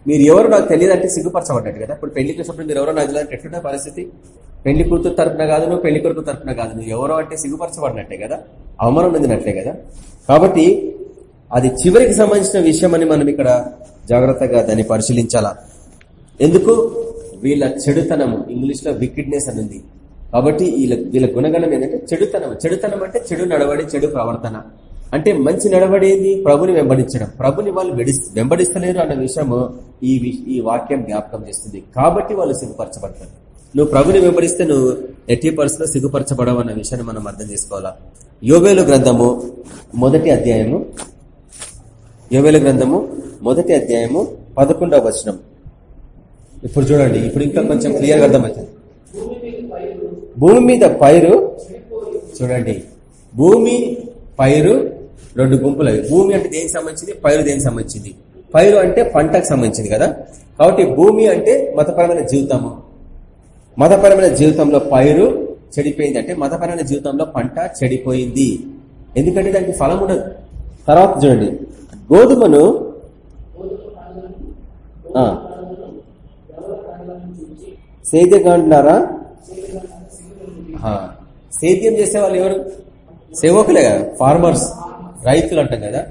మీరు ఎవరు నాకు తెలియదంటే సిగ్గుపరచబడ్డట్టు కదా. ఇప్పుడు పెళ్ళి వచ్చినప్పుడు మీరు ఎవరో నాకు తెలియదు పరిస్థితి? పెళ్ళి కూతురు తరపున కాదు నువ్వు పెళ్ళి కొడుకు తరపున కాదు నువ్వు ఎవరో అంటే సిగ్గుపరచబడినట్టే కదా. అవమానం పొందినట్లే కదా. కాబట్టి అది చివరికి సంబంధించిన విషయం అని మనం ఇక్కడ జాగ్రత్తగా దాన్ని పరిశీలించాలా? ఎందుకు? వీళ్ళ చెడుతనము ఇంగ్లీష్లో వికెడ్నెస్ అని ఉంది. కాబట్టి వీళ్ళ వీళ్ళ గుణగణం ఏంటంటే చెడుతనం. చెడుతనం అంటే చెడు నడవడి చెడు ప్రవర్తన. అంటే మంచి నడవడేది ప్రభుని వెంబడించడం. ప్రభుని వాళ్ళు వెంబడిస్తలేరు అన్న విషయము ఈ ఈ వాక్యం జ్ఞాపకం చేస్తుంది. కాబట్టి వాళ్ళు సిగ్గుపరచబడతారు. నువ్వు ప్రభుని వెంబడిస్తే నువ్వు ఎట్టి పరిస్థితిలో సిగ్గుపరచబడవు అన్న విషయాన్ని మనం అర్థం చేసుకోవాలా? యోవేలు గ్రంథము మొదటి అధ్యాయము యోవేలు గ్రంథము మొదటి అధ్యాయము పదకొండవ వచనం. ఇప్పుడు చూడండి ఇప్పుడు ఇంకా కొంచెం క్లియర్గా అర్థమవుతుంది. భూమి మీద పైరు చూడండి. భూమి పైరు రెండు గుంపులు అవి భూమి అంటే దేనికి సంబంధించింది? పైరు దేనికి సంబంధించింది? పైరు అంటే పంటకు సంబంధించింది కదా? కాబట్టి భూమి అంటే మతపరమైన జీవితము. మతపరమైన జీవితంలో పైరు చెడిపోయింది అంటే మతపరమైన జీవితంలో పంట చెడిపోయింది. ఎందుకంటే దానికి ఫలం ఉండదు. తర్వాత చూడండి. గోధుమను సేద్యగాంటున్నారా సేద్యం చేసే వాళ్ళు ఎవరు? సేవకులే కదా? ఫార్మర్స్. రైతులు అంటాం కదా?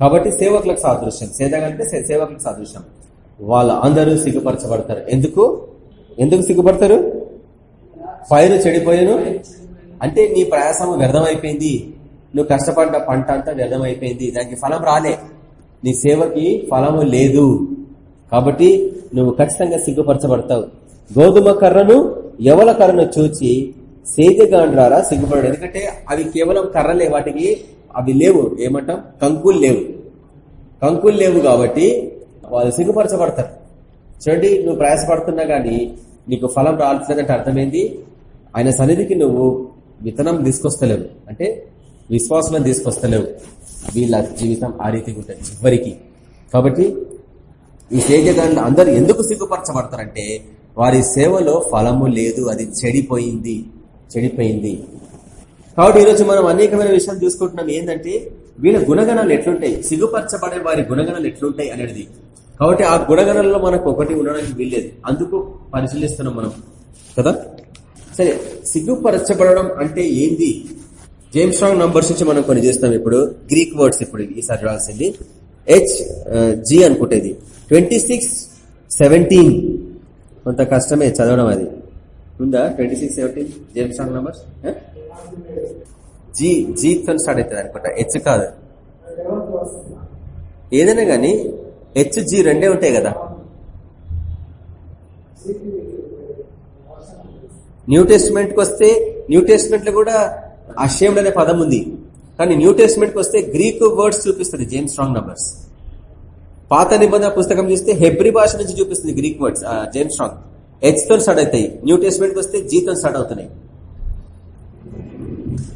కాబట్టి సేవకులకు సాదృశ్యం. సేదగంటే సేవకులకు సాదృశ్యం. వాళ్ళు అందరూ సిగ్గుపరచబడతారు. ఎందుకు? ఎందుకు సిగ్గుపడతారు? పైరు చెడిపోయాను. అంటే నీ ప్రయాసం వ్యర్థమైపోయింది. నువ్వు కష్టపడ్డ పంట అంతా వ్యర్థమైపోయింది. దానికి ఫలం రాలే. నీ సేవకి ఫలము లేదు. కాబట్టి నువ్వు ఖచ్చితంగా సిగ్గుపరచబడతావు. గోధుమ కర్రను ఎవల కర్రను చూచి సేద్యగాండ్రారా సిగ్గుపడాడు ఎందుకంటే అవి కేవలం కర్రలే. వాటికి అవి లేవు. ఏమంటాం? కంకులు లేవు. కంకులు లేవు కాబట్టి వాళ్ళు సిగ్గుపరచబడతారు. చూడండి నువ్వు ప్రయాసపడుతున్నా గానీ నీకు ఫలం రాల్సిందంటే అర్థమైంది? ఆయన సన్నిధికి నువ్వు విత్తనం తీసుకొస్తలేవు. అంటే విశ్వాసం తీసుకొస్తలేవు. వీళ్ళ జీవితం ఆ రీతిగా ఉంటుంది చివరికి. కాబట్టి ఈ సేద్యగాండ్లు అందరు ఎందుకు సిగ్గుపరచబడతారంటే వారి సేవలో ఫలము లేదు అది చెడిపోయింది చెడిపోయింది. కాబట్టి ఈరోజు మనం అనేకమైన విషయాలు చూసుకుంటున్నాం. ఏంటంటే వీళ్ళ గుణగణాలు ఎట్లుంటాయి? సిగ్గుపరచబడే వారి గుణగణాలు ఎట్లుంటాయి అనేది. కాబట్టి ఆ గుణగణాలలో మనకు ఒకటి ఉండడానికి వీల్లేదు. అందుకు పరిశీలిస్తున్నాం మనం. కదా? సరే సిగ్గుపరచబడడం అంటే ఏంది? జేమ్స్ స్ట్రాంగ్ నంబర్స్ నుంచి మనం కొన్ని చేస్తాం ఇప్పుడు. గ్రీక్ వర్డ్స్ ఇప్పుడు ఈసారి రాల్సింది H G అనుకుంటేది. Twenty six seventeen. కొంత కష్టమే చదవడం అది. ఉందా? Twenty six seventeen? James Strong numbers? G జీతో start అవుతుంది అనుకుంటా. హెచ్ కాదు. ఏదైనా కానీ హెచ్ జీ రెండే ఉంటాయి కదా. న్యూ టెస్ట్మెంట్కి వస్తే న్యూ టెస్ట్మెంట్లో కూడా అషేమ్డ్ అనే పదం ఉంది. కానీ న్యూ టెస్ట్మెంట్కి వస్తే గ్రీక్ వర్డ్స్ చూపిస్తుంది జేమ్స్ స్ట్రాంగ్ నంబర్స్ పాత నిబంధన పుస్తకం చూస్తే హెబ్రి భాష నుంచి చూపిస్తుంది గ్రీక్ వర్డ్స్ జేమ్స్ స్ట్రాంగ్ హెచ్తో స్టార్ట్ అవుతాయి. న్యూ టెస్ట్మెంట్కి వస్తే జీతో స్టార్ట్ అవుతున్నాయి.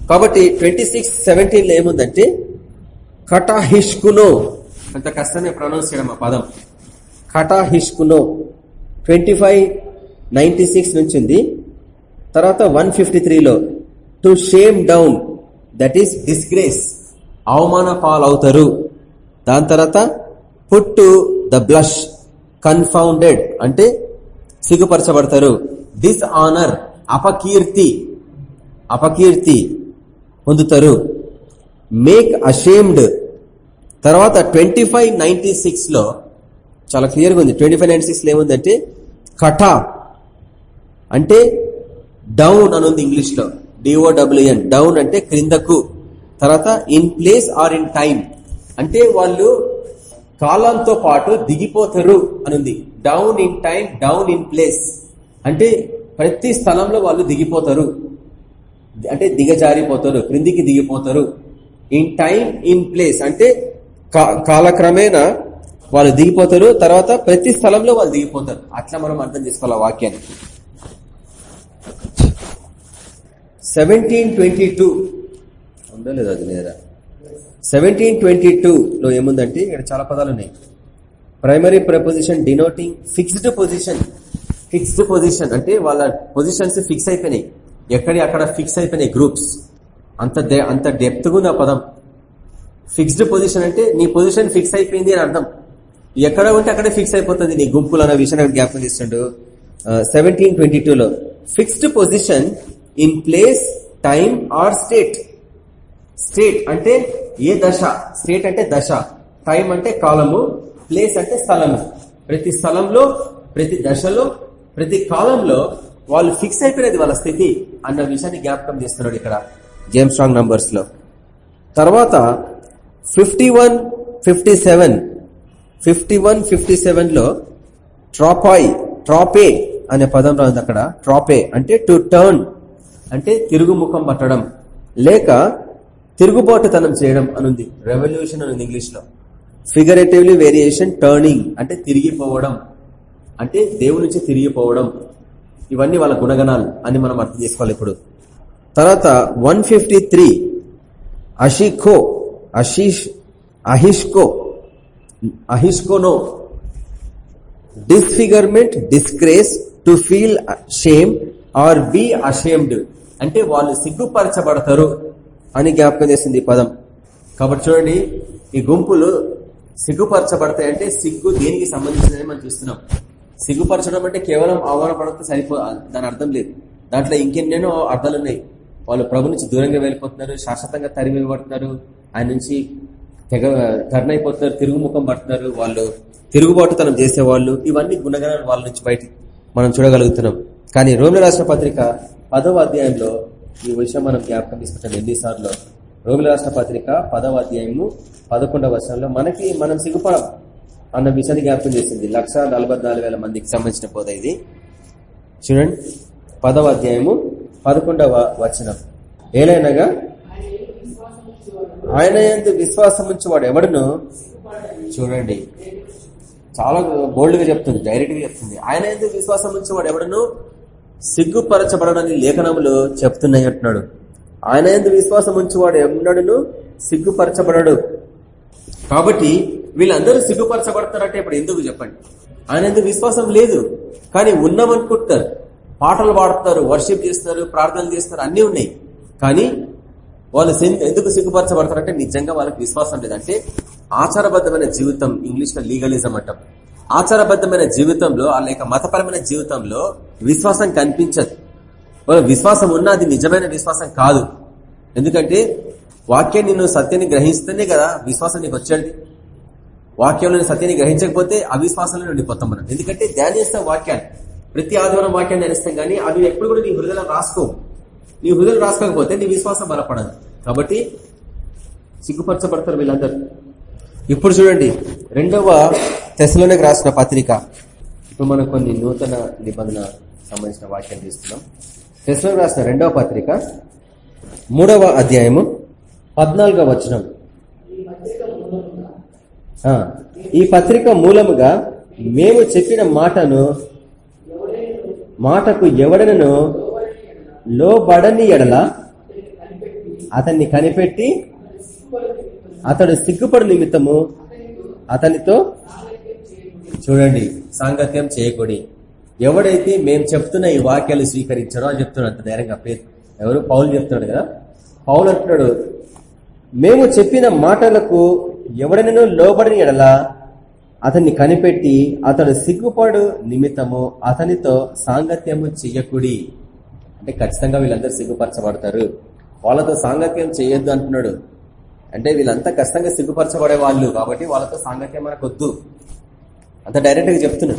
కాబట్టి ట్వంటీ సిక్స్ సెవెంటీన్లో ఏముందంటే కటాహిష్కునో. అంత కష్టమే ప్రొనౌన్స్ చేయడం ఆ పదం. కటాహిష్కునో. ట్వంటీ ఫైవ్ నైన్టీ సిక్స్ నుంచి ఉంది తర్వాత వన్ ఫిఫ్టీ త్రీలో to shame down that is disgrace. అవమాన పాలవుతారు. దాని తర్వాత put to the blush confounded. అంటే సిగ్గుపరచబడతారు. డిస్ ఆనర్ అపకీర్తి. అపకీర్తి. పొందుతారు. మేక్ అషేమ్డ్ తర్వాత ట్వంటీ ఫైవ్ నైన్టీ సిక్స్లో చాలా క్లియర్గా ఉంది. ట్వంటీ ఫైవ్ నైన్టీ సిక్స్లో ఏముందంటే కఠ. అంటే డౌన్ అని ఉంది ఇంగ్లీష్లో. డిఓడబ్ల్యూఎన్ డౌన్ అంటే క్రిందకు. తర్వాత in place or in time అంటే వాళ్ళు కాలంతో పాటు దిగిపోతారు అనుంది down in time down in place అంటే ప్రతి స్థలంలో వాళ్ళు దిగిపోతారు. అంటే దిగజారిపోతారు క్రిందికి దిగిపోతారు. ఇన్ టైం ఇన్ ప్లేస్ అంటే కా- కాలక్రమేణా వాళ్ళు దిగిపోతారు తర్వాత ప్రతి స్థలంలో వాళ్ళు దిగిపోతారు. అట్లా మనం అర్థం చేసుకోవాలి వాక్యాన్ని? సెవెంటీన్ ట్వంటీ టూ ఉందో లేదు అది లేదా సెవెంటీన్ ట్వంటీ టూలో ఏముందంటే ఇక్కడ చాలా పదాలు ఉన్నాయి. Primary preposition denoting fixed position fixed position అంటే వాళ్ళ పొజిషన్స్ ఫిక్స్ అయిపోయినాయి. ఎక్కడి అక్కడ ఫిక్స్ అయిపోయినాయి గ్రూప్స్ అంత అంత డెప్త్ ఉంది పదం. ఫిక్స్డ్ పొజిషన్ అంటే నీ పొజిషన్ ఫిక్స్ అయిపోయింది అని అర్థం. ఎక్కడ ఉంటే అక్కడే ఫిక్స్ అయిపోతుంది నీ గుంపులు అన్న విషయాన్ని జ్ఞాపకం చేస్తుండడు సెవెంటీన్ ట్వంటీ టూలో fixed position in place time or state state అంటే ఏ దశ? స్టేట్ అంటే దశ. టైం అంటే కాలము ప్లేస్ అంటే స్థలము. ప్రతి స్థలంలో ప్రతి దశలో ప్రతి కాలంలో వాళ్ళు ఫిక్స్ అయిపోయినది వాళ్ళ స్థితి అన్న విషయాన్ని జ్ఞాపకం చేస్తున్నాడు ఇక్కడ జేమ్స్ స్ట్రాంగ్ నంబర్స్లో. తర్వాత fifty one fifty seven fifty one fifty సెవెన్లో ట్రాపాయ్ ట్రాపే అనే పదం రాదు అక్కడ. ట్రాపే అంటే టు టర్న్ అంటే తిరుగుముఖం పట్టడం లేక తిరుగుబాటుతనం చేయడం అనుంది. రెవల్యూషన్ అనుంది ఇంగ్లీష్లో. ఫిగరేటివ్లీ వేరియేషన్ టర్నింగ్ అంటే తిరిగిపోవడం అంటే దేవుడి నుంచి తిరిగిపోవడం. ఇవన్నీ వాళ్ళ గుణగణాలు అని మనం అర్థం చేసుకోవాలి ఇప్పుడు. తర్వాత వన్ ఫిఫ్టీ త్రీ అషిఖో అషీష్ అహిష్కో అహిష్కోనో disfigurement disgrace to feel shame or be ashamed. అంటే వాళ్ళు సిగ్గుపరచబడతారు అని జ్ఞాపకం చేసింది ఈ పదం. కాబట్టి చూడండి ఈ గుంపులు సిగ్గుపరచబడతాయి అంటే సిగ్గు దేనికి సంబంధించిందని మనం చూస్తున్నాం. సిగ్గుపరచడం అంటే కేవలం అవమానపడితే సరిపో దాని అర్థం లేదు. దాంట్లో ఇంకెన్నెన్నో అర్థాలు ఉన్నాయి వాళ్ళు ప్రభు నుంచి దూరంగా వెళ్ళిపోతున్నారు శాశ్వతంగా తరిమిబడుతున్నారు ఆయన నుంచి తెగ టర్న్ అయిపోతున్నారు తిరుగుముఖం పడుతున్నారు వాళ్ళు. తిరుగుబాటుతనం చేసేవాళ్ళు. ఇవన్నీ గుణగణాలు వాళ్ళ నుంచి బయట మనం చూడగలుగుతున్నాం. కానీ రోమిల రాష్ట్ర పత్రిక పదవ అధ్యాయంలో ఈ విషయం మనం జ్ఞాపకం తీసుకుంటాం ఎన్నిసార్లు. రోమిల రాష్ట్ర పత్రిక పదవ అధ్యాయము పదకొండవ వర్షంలో మనకి మనం సిగ్గుపడం అన్న విషయాన్ని జ్ఞాపకం చేసింది. లక్ష మందికి సంబంధించిన పోద ఇది. చూడండి. పదవ అధ్యాయము పదకొండవ వచనం. ఏలైనగా ఆయన ఎందు విశ్వాసం ఉంచేవాడు ఎవడును? చూడండి. చాలా బోల్డ్గా చెప్తుంది డైరెక్ట్గా చెప్తుంది. ఆయన ఎందుకు విశ్వాసం ఉంచేవాడు ఎవడను? సిగ్గుపరచబడని లేఖనములు చెప్తున్నాయి అంటున్నాడు. ఆయన ఎందుకు విశ్వాసం ఉంచేవాడు ఎవడను సిగ్గుపరచబడడు. కాబట్టి వీళ్ళందరూ సిగ్గుపరచబడతారంటే ఇప్పుడు ఎందుకు చెప్పండి? ఆయన ఎందుకు విశ్వాసం లేదు. కానీ ఉన్నామనుకుంటారు పాటలు పాడుతారు వర్షిప్ చేస్తారు ప్రార్థనలు చేస్తారు అన్నీ ఉన్నాయి. కానీ వాళ్ళు ఎందుకు సిగ్గుపరచబడతారంటే నిజంగా వాళ్ళకి విశ్వాసం లేదంటే ఆచారబద్ధమైన జీవితం ఇంగ్లీష్లో లీగలిజం అంటాం. ఆచారబద్ధమైన జీవితంలో లేక మతపరమైన జీవితంలో విశ్వాసం కనిపించదు. వాళ్ళ విశ్వాసం ఉన్నా అది నిజమైన విశ్వాసం కాదు. ఎందుకంటే వాక్యాన్ని నువ్వు సత్యాన్ని గ్రహిస్తేనే కదా విశ్వాసం నీకు వచ్చేది. వాక్యంలోని సత్యాన్ని గ్రహించకపోతే అవిశ్వాసంలో ఉండిపోతాం మనం. ఎందుకంటే ధ్యానిస్తాం వాక్యాన్ని ప్రతి ఆదివారం వాక్యాన్ని ధ్యానిస్తాం కానీ అవి ఎప్పుడు కూడా నీ హృదయంలో రాసుకోవు. నీ హృదయం రాసుకోకపోతే నీ విశ్వాసం బలపడదు. కాబట్టి సిగ్గుపరచబడతారు వీళ్ళందరూ. ఇప్పుడు చూడండి రెండవ తెశలోనికి రాసిన పత్రిక. ఇప్పుడు మనం కొన్ని నూతన నిబంధన సంబంధించిన వాక్యం తీసుకున్నాం తెశలోకి రాసిన రెండవ పత్రిక మూడవ అధ్యాయము పద్నాలుగవ వచనం. ఈ పత్రిక మూలముగా మేము చెప్పిన మాటను మాటకు ఎవడనను లోబడని ఎడల అతన్ని కనిపెట్టి అతడు సిగ్గుపడు నిమిత్తము అతనితో చూడండి సాంగత్యం చేయకూడి. ఎవడైతే మేము చెప్తున్న ఈ వాక్యాలు స్వీకరించారో అని చెప్తున్నాడు అంత ధైర్యంగా. పేరు ఎవరు? పౌలు చెప్తున్నాడు కదా. పౌలు అంటున్నాడు మేము చెప్పిన మాటలకు ఎవడనను లోబడిన ఎడల అతన్ని కనిపెట్టి అతడు సిగ్గుపడు నిమిత్తము అతనితో సాంగత్యము చెయ్యకుడి. అంటే ఖచ్చితంగా వీళ్ళందరూ సిగ్గుపరచబడతారు. వాళ్ళతో సాంగత్యం చేయొద్దు అంటున్నాడు. అంటే వీళ్ళంతా ఖచ్చితంగా సిగ్గుపరచబడే వాళ్ళు కాబట్టి వాళ్ళతో సాంగత్యం మనకు వద్దు అంత డైరెక్ట్గా గా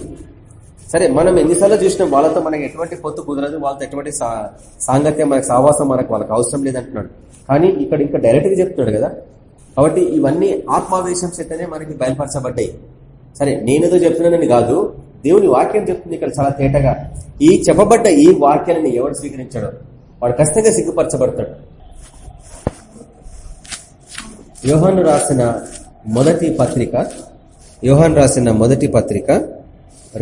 సరే మనం ఎన్నిసార్లు చూసినాం వాళ్ళతో మనకి ఎటువంటి పొత్తు కుదరదు. వాళ్ళతో ఎటువంటి సా- సాంగత్యం మనకు సావాసం మనకు వాళ్ళకి అవసరం లేదంటున్నాడు. కానీ ఇక్కడ ఇంకా డైరెక్ట్గా చెప్తున్నాడు కదా. కాబట్టి ఇవన్నీ ఆత్మావేశం చేతనే మనకి బయలుపరచబడ్డాయి. సరే నేనేదో చెప్తున్నానని కాదు దేవుని వాక్యం చెప్తుంది ఇక్కడ చాలా తేటగా. ఈ చెప్పబడ్డ ఈ వాక్యాలని ఎవడు స్వీకరించాడో? వాడు ఖచ్చితంగా సిగ్గుపరచబడతాడు. యోహాను రాసిన మొదటి పత్రిక యోహాన్ రాసిన మొదటి పత్రిక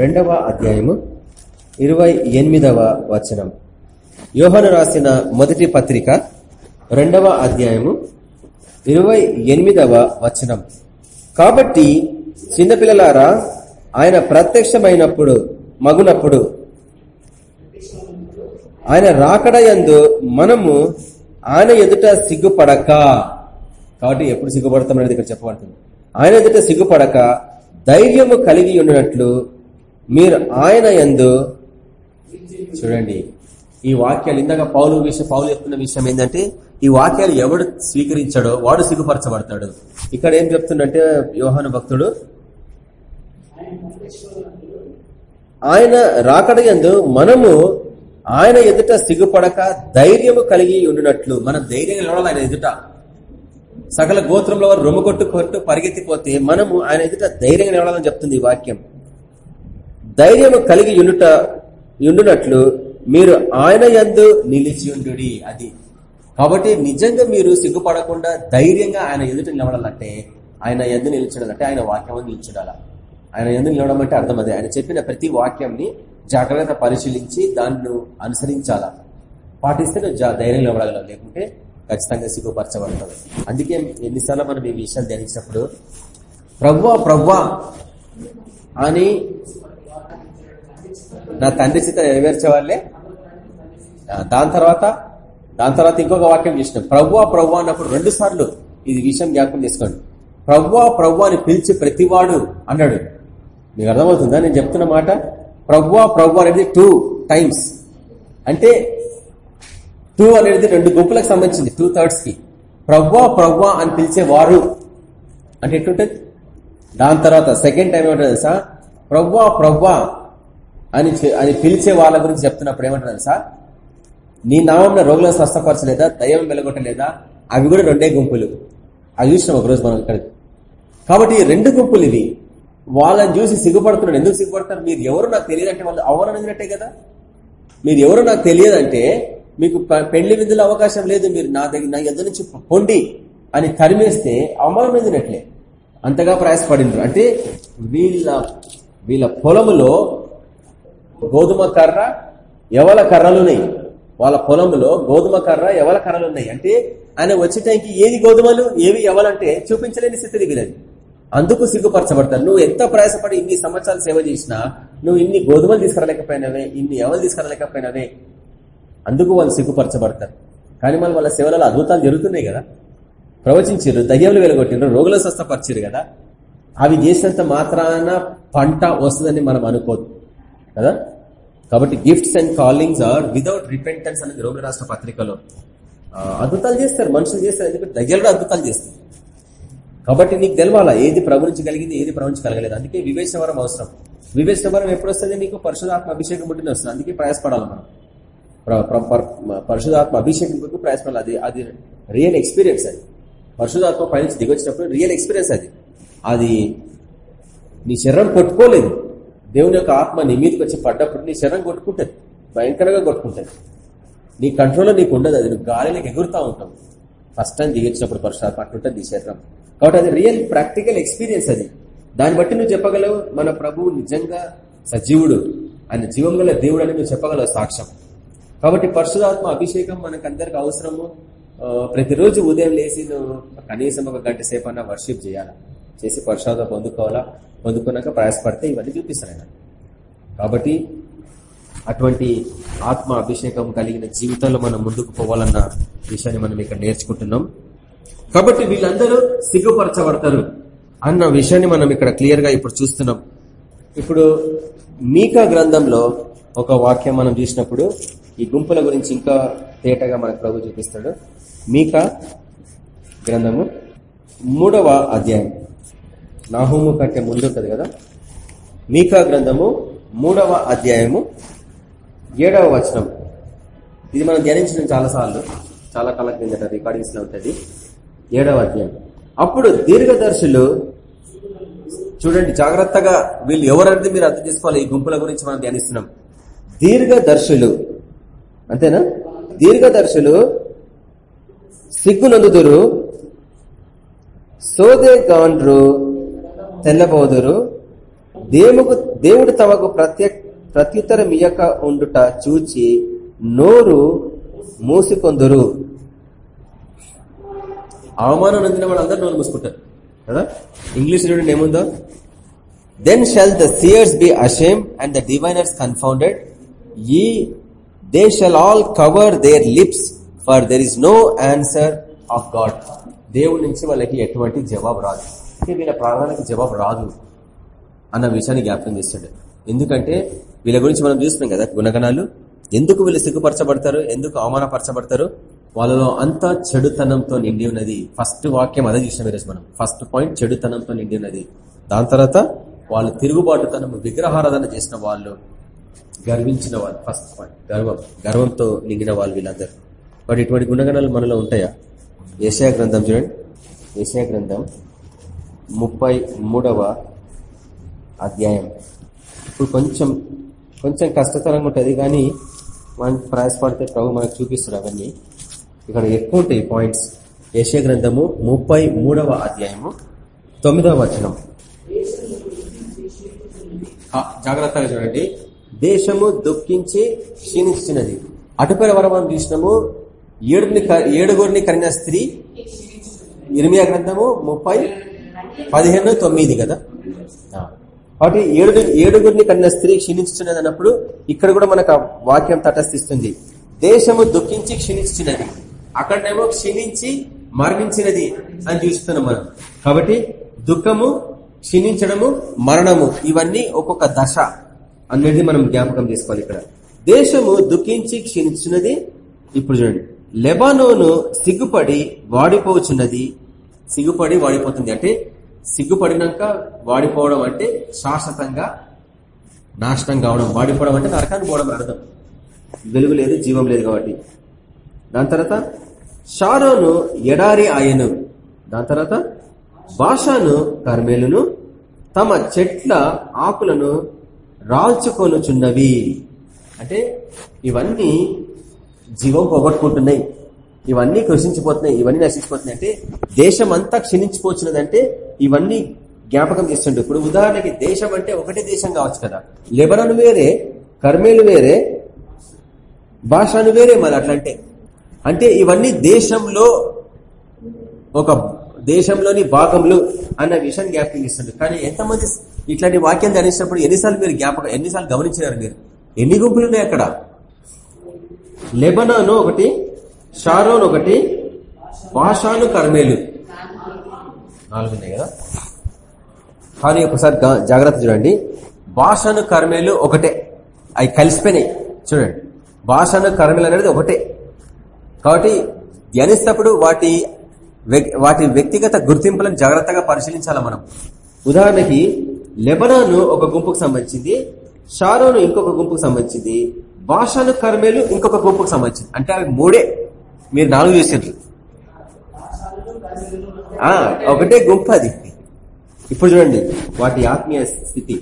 రెండవ అధ్యాయము ఇరవై ఎనిమిదవ వచనం. యోహాను రాసిన మొదటి పత్రిక రెండవ అధ్యాయము ఇరవై ఎనిమిదవ వచనం. కాబట్టి చిన్నపిల్లలారా ఆయన ప్రత్యక్షమైనప్పుడు మగునప్పుడు ఆయన రాకడయందు మనము ఆయన ఎదుట సిగ్గుపడక. కాబట్టి ఎప్పుడు సిగ్గుపడతాం అనేది ఇక్కడ చెప్పబడుతుంది. ఆయన ఎదుట సిగ్గుపడక ధైర్యము కలిగి ఉన్నట్లు మీరు ఆయన యందు చూడండి. ఈ వాక్యాలు ఇందాక పౌలు విషయం పౌలు చెప్తున్న విషయం ఏంటంటే ఈ వాక్యాలు ఎవడు స్వీకరించాడో వాడు సిగ్గుపరచబడతాడు. ఇక్కడ ఏం చెప్తుండంటే యోహాను భక్తుడు ఆయన రాకడయందు మనము ఆయన ఎదుట సిగ్గుపడక ధైర్యము కలిగి ఉండినట్లు మనం ధైర్యం నిలవాలి ఆయన ఎదుట. సకల గోత్రంలో వారు రొమ్ము కొట్టు కొట్టు పరిగెత్తిపోతే మనము ఆయన ఎదుట ధైర్యంగా నిలవాలని చెప్తుంది ఈ వాక్యం. ధైర్యము కలిగి ఉండుట ఉండునట్లు మీరు ఆయన యందు నిలిచి ఉండు అది కాబట్టి నిజంగా మీరు సిగ్గుపడకుండా ధైర్యంగా ఆయన ఎదుట నిలబడాలంటే ఆయన ఎందు నిలిచడాలంటే ఆయన వాక్యం నిలిచడాల. ఆయన ఎందు నిలవడం అంటే అర్థం అదే. ఆయన చెప్పిన ప్రతి వాక్యంని జాగ్రత్త పరిశీలించి దాన్ని అనుసరించాలా. పాటిస్తే నువ్వు జా- ధైర్యం నిలబడగలవు లేకుంటే ఖచ్చితంగా సిగ్గుపరచబడతావు. అందుకే ఎన్నిసార్లు మనం ఈ విషయాలు ధ్యానించినప్పుడు ప్రవ్వా ప్రవ్వా అని నా తండ్రి చిత్ర నెరవేర్చే వాళ్ళే దాని తర్వాత దాని తర్వాత ఇంకొక వాక్యం చేసినాం. ప్రవ్వా ప్రవ్వా అన్నప్పుడు రెండు సార్లు ఇది విషయం జ్ఞాపకం చేసుకోండి. ప్రవ్వా ప్రవ్వా అని పిలిచి ప్రతివాడు అన్నాడు. మీకు అర్థమవుతుందా? నేను చెప్తున్న మాట? ప్రవ్వా ప్రవ్వా అనేది టూ టైమ్స్ అంటే టూ అనేది రెండు గుంపులకు సంబంధించింది టూ థర్డ్స్కి. ప్రవ్వా ప్రవ్వా అని పిలిచేవారు అంటే ఎట్లుంటది? దాని తర్వాత సెకండ్ టైం ఏమంటుంది తెలుసా? ప్రవ్వా ప్రవ్వా అని చె- అని పిలిచే వాళ్ళ గురించి చెప్తున్నప్పుడు ఏమంటారు తెలుసా? నీ నామంలో రోగులను స్వస్థపరచలేదా? దయ్యం వెలగొట్టలేదా? అవి కూడా రెండే గుంపులు. అవి చూసినాం ఒకరోజు మనం ఇక్కడ. కాబట్టి రెండు గుంపులు ఇవి. వాళ్ళని చూసి సిగ్గుపడుతున్నాడు. ఎందుకు సిగ్గుపడతారు మీరు ఎవరు? నాకు తెలియదు అంటే వాళ్ళు అవమానించినట్టే కదా? మీరు ఎవరు? నాకు తెలియదంటే మీకు పెళ్ళి విధుల అవకాశం లేదు. మీరు నా దగ్గర నా ఎదురు నుంచి పొండి అని తరిమేస్తే అవమానం ఎదినట్లే అంతగా ప్రయాసపడిండ్రు అంటే వీళ్ళ వీళ్ళ పొలములో గోధుమ కర్ర ఎవల కర్రలు ఉన్నాయి? వాళ్ళ పొలంలో గోధుమ కర్ర ఎవల కర్రలు ఉన్నాయి అంటే ఆయన వచ్చే టైంకి ఏది గోధుమలు ఏవి ఎవలంటే చూపించలేని స్థితి వీళ్ళది. అందుకు సిగ్గుపరచబడతారు. నువ్వు ఎంత ప్రయాసపడి ఇన్ని సంవత్సరాలు సేవ చేసినా నువ్వు ఇన్ని గోధుమలు తీసుకురలేకపోయినవే ఇన్ని ఎవరు తీసుకురలేకపోయినవే. అందుకు వాళ్ళు సిగ్గుపరచబడతారు. కానీ మన వాళ్ళ సేవలలో అద్భుతాలు జరుగుతున్నాయి కదా. ప్రవచించారు దయ్యాలు వెలగొట్టినారు రోగులు స్వస్థపరిచారు కదా. అవి చేసినంత మాత్రాన పంట వస్తుందని మనం అనుకోదు కదా? కాబట్టి gifts and callings are without repentance అనేది రోగుల రాష్ట్ర పత్రికలో. అద్భుతాలు చేస్తారు మనుషులు చేస్తారు ఎందుకంటే దగ్గరలో అద్భుతాలు చేస్తారు. కాబట్టి నీకు తెలవాలా ఏది ప్రభు కలిగింది ఏది ప్రభు కలగలేదు అందుకే వివేచనవరం అవసరం. వివేచనవరం ఎప్పుడు వస్తుంది నీకు? పరిశుధాత్మ అభిషేకం పుట్టిన వస్తుంది. అందుకే ప్రయాసపడాలి మనం. ప్ర- పరిశుధాత్మ అభిషేకం కొరకు ప్రయాసపడాలి. అది అది రియల్ ఎక్స్పీరియన్స్ అది. పరిశుధాత్మ పైనుంచి దిగొచ్చినప్పుడు రియల్ ఎక్స్పీరియన్స్ అది. అది నీ శరీరం కొట్టుకోలేదు. దేవుని యొక్క ఆత్మ నీ మీదకి వచ్చి పడ్డప్పుడు నీ శరీరం కొట్టుకుంటుంది. భయంకరంగా కొట్టుకుంటుంది. నీ కంట్రోల్లో నీకు ఉండదు. అది నువ్వు గాలిలోకి ఎగురుతూ ఉంటావు. ఫస్ట్ టైం దిగించినప్పుడు పరిశుధాత్మ అట్లుంటుంది నీ శరీరం. కాబట్టి అది రియల్ ప్రాక్టికల్ ఎక్స్పీరియన్స్ అది. దాన్ని బట్టి నువ్వు చెప్పగలవు మన ప్రభువు నిజంగా సజీవుడు. ఆయన జీవం గల దేవుడు అని నువ్వు చెప్పగలవు సాక్ష్యం. కాబట్టి పరశురాత్మ అభిషేకం మనకు అందరికి అవసరము ప్రతిరోజు ఉదయం లేచి నువ్వు కనీసం ఒక గంట సేపు అన్న వర్షిప్ చేయాలి? చేసి పరిశోధన పొందుకోవాలా? పొందుకున్నాక ప్రయాసపడితే ఇవన్నీ చూపిస్తాను ఆయన. కాబట్టి అటువంటి ఆత్మ అభిషేకం కలిగిన జీవితంలో మనం ముందుకు పోవాలన్న విషయాన్ని మనం ఇక్కడ నేర్చుకుంటున్నాం. కాబట్టి వీళ్ళందరూ సిగ్గుపరచబడతారు అన్న విషయాన్ని మనం ఇక్కడ క్లియర్గా ఇప్పుడు చూస్తున్నాం. ఇప్పుడు మీకా గ్రంథంలో ఒక వాక్యం మనం చూసినప్పుడు ఈ గుంపుల గురించి ఇంకా తేటగా మనకు ప్రభు చూపిస్తాడు. మీకా గ్రంథము మూడవ అధ్యాయం. నాహోము కంటే ముందు ఉంటుంది కదా? మీకా గ్రంథము మూడవ అధ్యాయము ఏడవ వచనం. ఇది మనం ధ్యానించిన చాలాసార్లు చాలా కాలం కిందట రికార్డింగ్స్లో ఉంటుంది. ఏడవ అధ్యాయం. అప్పుడు దీర్ఘదర్శులు చూడండి జాగ్రత్తగా వీళ్ళు ఎవరంటే మీరు అర్థం చేసుకోవాలి ఈ గుంపుల గురించి మనం ధ్యానిస్తున్నాం. దీర్ఘదర్శులు అంతేనా? దీర్ఘదర్శులు సిగ్గునందుదురు సోదే గాండ్రు తెల్లబోదురు దేవుకు దేవుడు తమకు ప్రత్య ప్రత్యుత్తరం ఇయ్యక ఉండుట చూచి నోరు మూసుకొందురు. అవమానం నొందిన వాళ్ళందరూ నోరు మూసుకుంటారు. కదా? ఇంగ్లీష్ చూడండి ఏముందో? Then shall the seers be ashamed and the diviners confounded ఈ they shall all cover their lips for there is no answer of God దేవుడి నుంచి వాళ్ళకి ఎటువంటి జవాబు రాదు. అంటే వీళ్ళ ప్రాణానికి జవాబు రాదు అన్న విషయాన్ని జ్ఞాపకం చేస్తాడు. ఎందుకంటే వీళ్ళ గురించి మనం చూస్తున్నాం కదా గుణగణాలు. ఎందుకు వీళ్ళు సిగ్గుపరచబడతారు? ఎందుకు అవమానపరచబడతారు? వాళ్ళలో అంతా చెడుతనంతో నిండి ఉన్నది. ఫస్ట్ వాక్యం అదే చూసినాం ఈరోజు మనం. ఫస్ట్ పాయింట్ చెడుతనంతో నిండి ఉన్నది. దాని తర్వాత వాళ్ళు తిరుగుబాటుతనం విగ్రహారాధన చేసిన వాళ్ళు గర్వించిన వాళ్ళు. First point. గర్వం. గర్వంతో నిండిన వాళ్ళు వీళ్ళందరూ. బట్ ఇటువంటి గుణగణాలు మనలో ఉంటాయా? ఏషియా గ్రంథం చూడండి. ఏషియా గ్రంథం ముప్పై మూడవ అధ్యాయం. ఇప్పుడు కొంచెం కొంచెం కష్టతరంగా ఉంటుంది కానీ మనం ప్రయాసపడితే ప్రభు మనకు చూపిస్తారు అవన్నీ. ఇక్కడ ఎక్కువ ఉంటాయి పాయింట్స్ యశ గ్రంథము ముప్పై మూడవ అధ్యాయము తొమ్మిదవ వచనం. జాగ్రత్తగా చూడండి. దేశము దుఃఖించి క్షీణించినది. అటుపై వరం మనం చూసినాము ఏడుని ఏడుగురిని కరిగిన స్త్రీ. ఇర్మియా గ్రంథము ముప్పై పదిహేను తొమ్మిది కదా? కాబట్టి ఏడు ఏడుగురిని కన్న స్త్రీ క్షీణించుతున్నది అన్నప్పుడు ఇక్కడ కూడా మనకు వాక్యం తటస్థిస్తుంది. దేశము దుఃఖించి క్షీణించుతున్నది అక్కడనేమో క్షీణించి మరణించినది అని చూస్తున్నాం మనం. కాబట్టి దుఃఖము క్షీణించడము మరణము ఇవన్నీ ఒక్కొక్క దశ అనేది మనం జ్ఞాపకం చేసుకోవాలి ఇక్కడ. దేశము దుఃఖించి క్షీణించినది ఇప్పుడు చూడండి. లెబానోను సిగ్గుపడి వాడిపోవచ్చున్నది సిగ్గుపడి వాడిపోతుంది. అంటే సిగ్గుపడినాక వాడిపోవడం అంటే శాశ్వతంగా నాశనం కావడం. వాడిపోవడం అంటే నరకాన్ని పోవడం అర్థం. వెలుగు లేదు జీవం లేదు కాబట్టి. దాని తర్వాత షారోను ఎడారి ఆయను. దాని తర్వాత భాషను కర్మేలును తమ చెట్ల ఆకులను రాల్చుకొనుచున్నవి. అంటే ఇవన్నీ జీవం పోగొట్టుకుంటున్నాయి. ఇవన్నీ కృషించిపోతున్నాయి ఇవన్నీ నశించిపోతున్నాయి అంటే దేశం అంతా క్షీణించిపోతున్నదంటే ఇవన్నీ జ్ఞాపకం చేస్తుండే. ఇప్పుడు ఉదాహరణకి దేశం అంటే ఒకటే దేశం కావచ్చు కదా. లెబనాన్ వేరే కర్మేలు వేరే భాషను వేరే మరి అట్లంటే. అంటే ఇవన్నీ దేశంలో ఒక దేశంలోని భాగంలో అన్న విషయాన్ని జ్ఞాపకం చేస్తుండే. కానీ ఎంతమంది ఇట్లాంటి వాక్యం ధ్యానించినప్పుడు ఎన్నిసార్లు మీరు జ్ఞాపకం ఎన్నిసార్లు గమనించినారు మీరు? ఎన్ని గుంపులు ఉన్నాయి అక్కడ? లెబనాను ఒకటి షారోన్ ఒకటి భాషాను కర్మేలు. నాలుగున్నాయి కదా? కానీ ఒకసారి జాగ్రత్త చూడండి. భాషను కర్మేలు ఒకటే. అవి కలిసిపోయినాయి. చూడండి. భాషను కర్మేలు అనేది ఒకటే. కాబట్టి ధ్యానిస్తప్పుడు వాటి వాటి వ్యక్తిగత గుర్తింపులను జాగ్రత్తగా పరిశీలించాలి మనం. ఉదాహరణకి లెబనాను ఒక గుంపుకు సంబంధించింది షారోను ఇంకొక గుంపుకు సంబంధించింది భాషను కర్మేలు ఇంకొక గుంపుకు సంబంధించింది. అంటే అవి మూడే. మీరు నాలుగు చూసిండ్రు. ఒకటే గుంపు అది. ఇప్పుడు చూడండి వాటి ఆత్మీయ స్థితి.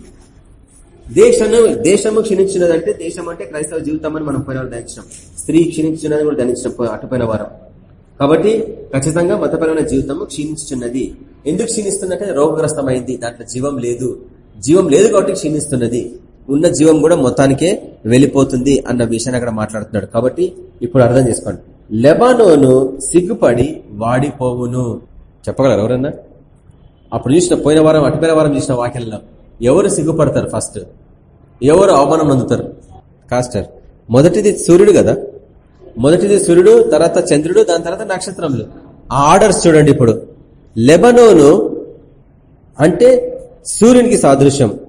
దేశము దేశము క్షీణించినదంటే దేశం అంటే క్రైస్తవ జీవితం అని మనం పోయిన వారం స్త్రీ క్షీణించినది కూడా ధ్యానించినాం అటుపోయిన వారం. కాబట్టి ఖచ్చితంగా మతపరమైన జీవితము క్షీణించుచున్నది. ఎందుకు క్షీణిస్తుందంటే రోగగ్రస్తమైంది దాంట్లో జీవం లేదు. జీవం లేదు కాబట్టి క్షీణిస్తున్నది. ఉన్న జీవం కూడా మొత్తానికే వెళ్ళిపోతుంది అన్న విషయాన్ని అక్కడ మాట్లాడుతున్నాడు. కాబట్టి ఇప్పుడు అర్థం చేసుకోండి. లెబానోను సిగ్గుపడి వాడిపోవును. చెప్పగలరు ఎవరన్నా? అప్పుడు చూసిన పోయిన వారం అటుపోయిన వారం చూసిన వాక్యంలో ఎవరు సిగ్గుపడతారు ఫస్ట్? ఎవరు అవమానం అందుతారు కాస్టర్ మొదటిది సూర్యుడు కదా? మొదటిది సూర్యుడు తర్వాత చంద్రుడు దాని తర్వాత నక్షత్రములు. ఆ ఆర్డర్స్ చూడండి ఇప్పుడు. లెబనోను అంటే సూర్యునికి సాదృశ్యం.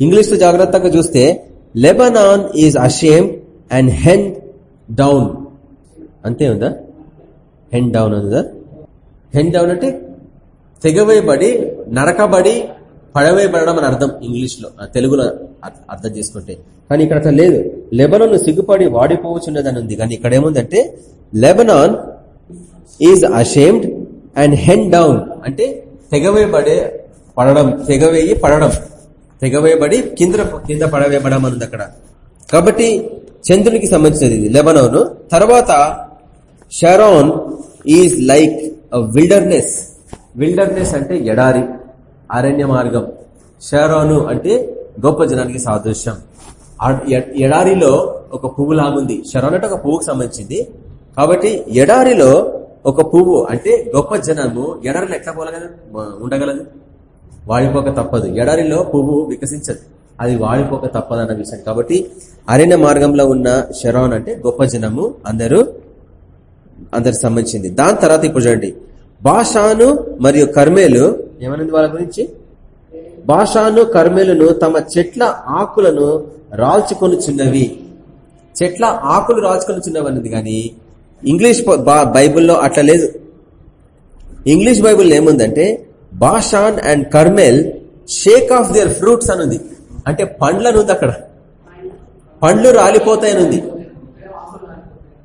ఇంగ్లీష్లో జాగ్రత్తగా చూస్తే Lebanon is ashamed and hewn down. అంతే ఉందా? హెండ్ డౌన్ ఉందా హెండ్ డౌన్ అంటే తెగవేయబడి నరకబడి పడవేయబడడం అని అర్థం ఇంగ్లీష్లో తెలుగులో అర్థం చేసుకుంటే. కానీ ఇక్కడ అట్లా లేదు. లెబనాన్ సిగ్గుపడి వాడిపోవచ్చున్నదని ఉంది. కానీ ఇక్కడ ఏముందంటే Lebanon is ashamed and hewn down అంటే తెగవేయబడే పడడం తెగవేయి పడడం. తెగవేయబడి కింద కింద పడవేయబడమని ఉంది అక్కడ. కాబట్టి చంద్రునికి సంబంధించినది ఇది. లెబనోను. తర్వాత Sharon is like wilderness wilderness అంటే ఎడారి అరణ్య మార్గం. షరోను అంటే గొప్ప జనానికి సాదృశ్యం. ఎ- ఎడారిలో ఒక పువ్వు లాగుంది షరోన్ అంటే ఒక పువ్వుకు సంబంధించింది. కాబట్టి ఎడారిలో ఒక పువ్వు అంటే గొప్ప జనము ఎడారిలో ఎట్లా పోలగలదు? ఉండగలదు. వాడిపోక తప్పదు. ఎడారిలో పువ్వు వికసించదు. అది వాడిపోక తప్పదు అన్న విషయం. కాబట్టి అరణ్య మార్గంలో ఉన్న షరోన్ అంటే గొప్ప జనము. అందరూ అందరికి సంబంధించింది. దాని తర్వాత ఇప్పుడు చూడండి. భాషాను మరియు కర్మేలు ఏమన్నది వాళ్ళ గురించి? భాషాను కర్మేలును తమ చెట్ల ఆకులను రాల్చుకొనుచున్నవి. చెట్ల ఆకులు రాల్చుకొనుచున్నవి అన్నది కానీ ఇంగ్లీష్ బైబుల్లో బా- బైబిల్లో అట్లా లేదు. ఇంగ్లీష్ బైబిల్ ఏముందంటే Bashan and Carmel shake of their fruits అనుంది అంటే పండ్లను ఉంది అక్కడ. పండ్లు రాలిపోతాయని ఉంది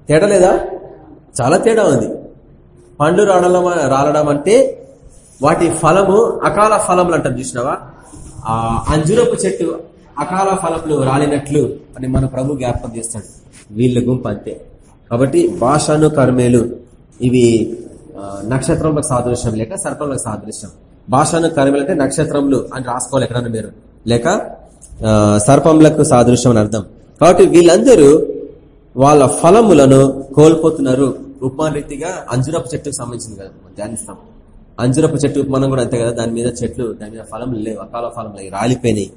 తేడా లేదా? చాలా తేడా ఉంది. పండ్లు రాడడం రాలడం అంటే వాటి ఫలము అకాల ఫలములు అంటారు చూసినావా? ఆ అంజురపు చెట్టు అకాల ఫలములు రాలినట్లు అని మన ప్రభు జ్ఞాపకం చేస్తాడు. వీళ్ళ గుంపు అంతే. కాబట్టి భాషను కర్మేలు ఇవి నక్షత్రంలకు సాదృశ్యం లేక సర్పంలకు సాదృశ్యం. భాషను కర్మలు అంటే నక్షత్రములు అని రాసుకోవాలి ఎక్కడన్నా మీరు. లేక సర్పంలకు సాదృశ్యం అని అర్థం. కాబట్టి వీళ్ళందరూ వాళ్ళ ఫలములను కోల్పోతున్నారు. రీతిగా అంజురపు చెట్టుకు సంబంధించింది కదా ధ్యానిస్తాం. అంజురపు చెట్టు ఉపమానం కూడా అంతే కదా దాని మీద చెట్లు దాని మీద ఫలం లేవు అకాల ఫలం లేవు రాలిపోయినాయి.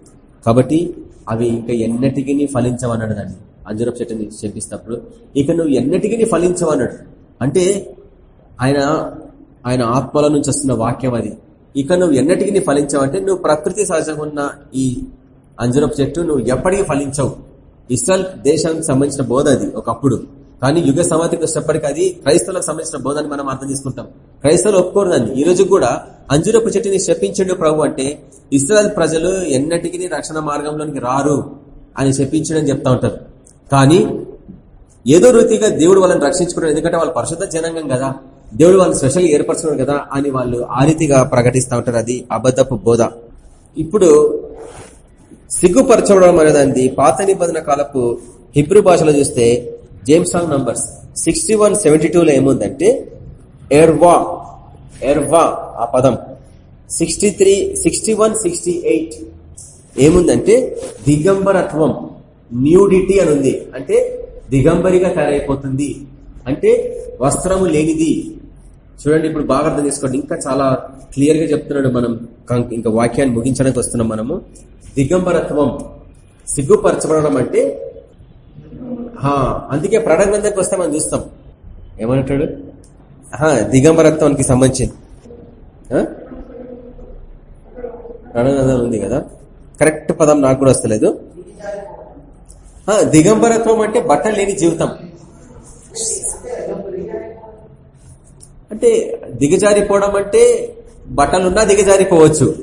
కాబట్టి అవి ఇంకా ఎన్నటికి ఫలించవన్నాడు దాన్ని. అంజురపు చెట్టుని చెప్పిస్తప్పుడు ఇక నువ్వు ఎన్నటికీ ఫలించవన్నాడు అంటే ఆయన ఆయన ఆత్మల నుంచి వస్తున్న వాక్యం అది. ఇక నువ్వు ఎన్నటికి ఫలించవంటే నువ్వు ప్రకృతి సహజంగా ఉన్న ఈ అంజురపు చెట్టు నువ్వు ఎప్పటికీ ఫలించవు. ఇస్రాయల్ దేశానికి సంబంధించిన బోధ అది ఒకప్పుడు. కానీ యుగ సమాధికి వచ్చినప్పటికీ అది క్రైస్తవులకు సంబంధించిన బోధ అని మనం అర్థం చేసుకుంటాం. క్రైస్తవులు ఒప్పుకోరు దాన్ని ఈ రోజు కూడా అంజురపు చెట్టుని శపించండు ప్రభు అంటే ఇస్రాయల్ ప్రజలు ఎన్నటికీ రక్షణ మార్గంలోనికి రారు అని శపించడని చెప్తా ఉంటారు. కానీ ఏదో రీతిగా దేవుడు వాళ్ళని రక్షించుకున్నాడు ఎందుకంటే వాళ్ళు పరిశుద్ధ జనాంగం కదా. దేవుడు వాళ్ళని స్పెషల్ ఏర్పరచుకున్నాడు కదా అని వాళ్ళు ఆ రీతిగా ప్రకటిస్తూ ఉంటారు. అది అబద్ధపు బోధ. ఇప్పుడు సిగ్గుపరచడం అనేదాన్ని పాత నిబంధన కాలపు హిబ్రూ భాషలో చూస్తే James Strong numbers sixty one seventy టూలో ఏముందంటే ఎర్వా ఎర్వా ఆ పదం. Sixty three sixty one sixty eight ఏముందంటే దిగంబరత్వం న్యూడిటీ అని ఉంది. అంటే దిగంబరిగా తయారైపోతుంది. అంటే వస్త్రము లేనిది. చూడండి ఇప్పుడు బాగా అర్థం చేసుకోండి. ఇంకా చాలా క్లియర్గా చెప్తున్నాడు మనం కం- ఇంకా వాక్యాన్ని ముగించడానికి వస్తున్నాం మనము. దిగంబరత్వం సిగ్గుపరచబడడం అంటే అందుకే అందుకే ప్రణగ్రంథంకి వస్తే మనం చూస్తాం. ఏమంటాడు దిగంబరత్వానికి సంబంధించింది ఆ? ప్రణగ్రంథం ఉంది కదా? కరెక్ట్ పదం నాకు కూడా వస్తలేదు. దిగంబరత్వం అంటే బట్టలు లేని జీవితం. అంటే దిగజారిపోవడం అంటే బట్టలున్నా దిగజారిపోవచ్చు.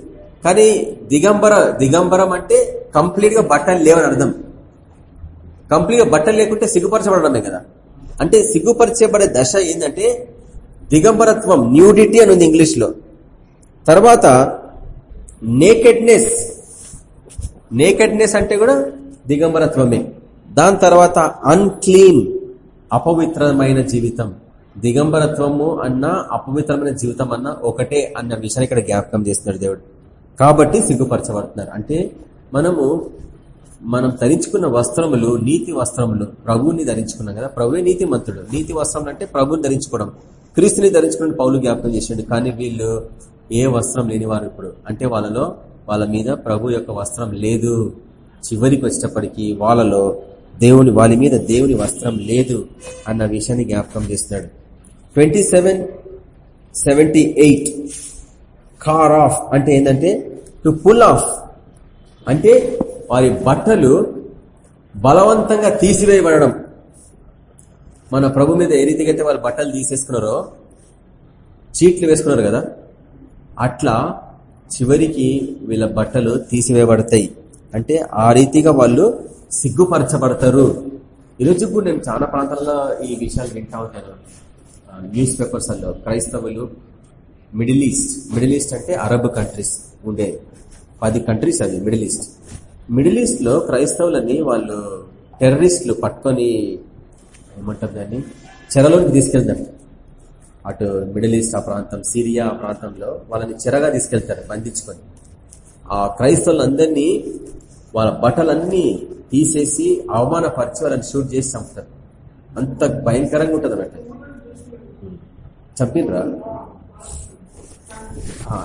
కానీ దిగంబర దిగంబరం అంటే కంప్లీట్గా బట్టలు లేవని అర్థం. కంప్లీట్గా బట్టలు లేకుంటే సిగ్గుపరచబడమే కదా. అంటే సిగ్గుపరచబడే దశ ఏంటంటే దిగంబరత్వం న్యూడిటీ అని ఉంది ఇంగ్లీష్లో. తర్వాత నేకెడ్నెస్ నేకెడ్నెస్ అంటే కూడా దిగంబరత్వమే. దాని తర్వాత అన్క్లీన్ అపవిత్రమైన జీవితం. దిగంబరత్వము అన్నా అపవిత్రమైన జీవితం అన్నా ఒకటే అన్న విషయాన్ని ఇక్కడ జ్ఞాపకం చేస్తున్నాడు దేవుడు. కాబట్టి సిగ్గుపరచబడుతున్నారు. అంటే మనము మనం ధరించుకున్న వస్త్రములు నీతి వస్త్రములు ప్రభువుని ధరించుకున్నాం కదా. ప్రభువే నీతి మంతుడు నీతి వస్త్రం అంటే ప్రభుని ధరించుకోవడం. క్రీస్తుని ధరించుకుని పౌలు జ్ఞాపకం చేసిండు కానీ వీళ్ళు ఏ వస్త్రం లేనివారు ఇప్పుడు. అంటే వాళ్ళలో వాళ్ళ మీద ప్రభు యొక్క వస్త్రం లేదు. చివరికి వచ్చేటప్పటికి వాళ్ళలో దేవుని వాళ్ళ మీద దేవుని వస్త్రం లేదు అన్న విషయాన్ని జ్ఞాపకం చేస్తున్నాడు. ట్వంటీ సెవెన్ సెవెంటీ ఎయిట్ కార్ ఆఫ్ అంటే ఏంటంటే టు పుల్ ఆఫ్ అంటే వారి బట్టలు బలవంతంగా తీసివేయబడడం. మన ప్రభు మీద ఏ రీతికైతే వాళ్ళు బట్టలు తీసేసుకున్నారో చీట్లు వేసుకున్నారు కదా అట్లా చివరికి వీళ్ళ బట్టలు తీసివేయబడతాయి. అంటే ఆ రీతిగా వాళ్ళు సిగ్గుపరచబడతారు. ఈరోజు కూడా నేను చాలా ప్రాంతాల్లో ఈ విషయాలు వింటా ఉంటాను. న్యూస్ పేపర్స్లో క్రైస్తవులు మిడిల్ ఈస్ట్ మిడిల్ ఈస్ట్ అంటే అరబ్ కంట్రీస్ ఉండే పది కంట్రీస్ అవి మిడిల్ ఈస్ట్. మిడిల్ ఈస్ట్లో క్రైస్తవులని వాళ్ళు టెర్రరిస్టులు పట్టుకొని ఏమంటారు దాన్ని? చెరలోకి తీసుకెళ్తారు. అటు మిడిల్ ఈస్ట్ ఆ ప్రాంతం సిరియా ఆ ప్రాంతంలో వాళ్ళని చెరగా తీసుకెళ్తారు బంధించుకొని. ఆ క్రైస్తవులందరినీ వాళ్ళ బట్టలన్నీ తీసేసి అవమానపరిచి వాళ్ళని షూట్ చేసి చంపుతారు. అంత భయంకరంగా ఉంటుంది అన్నట్టు. చంపినరా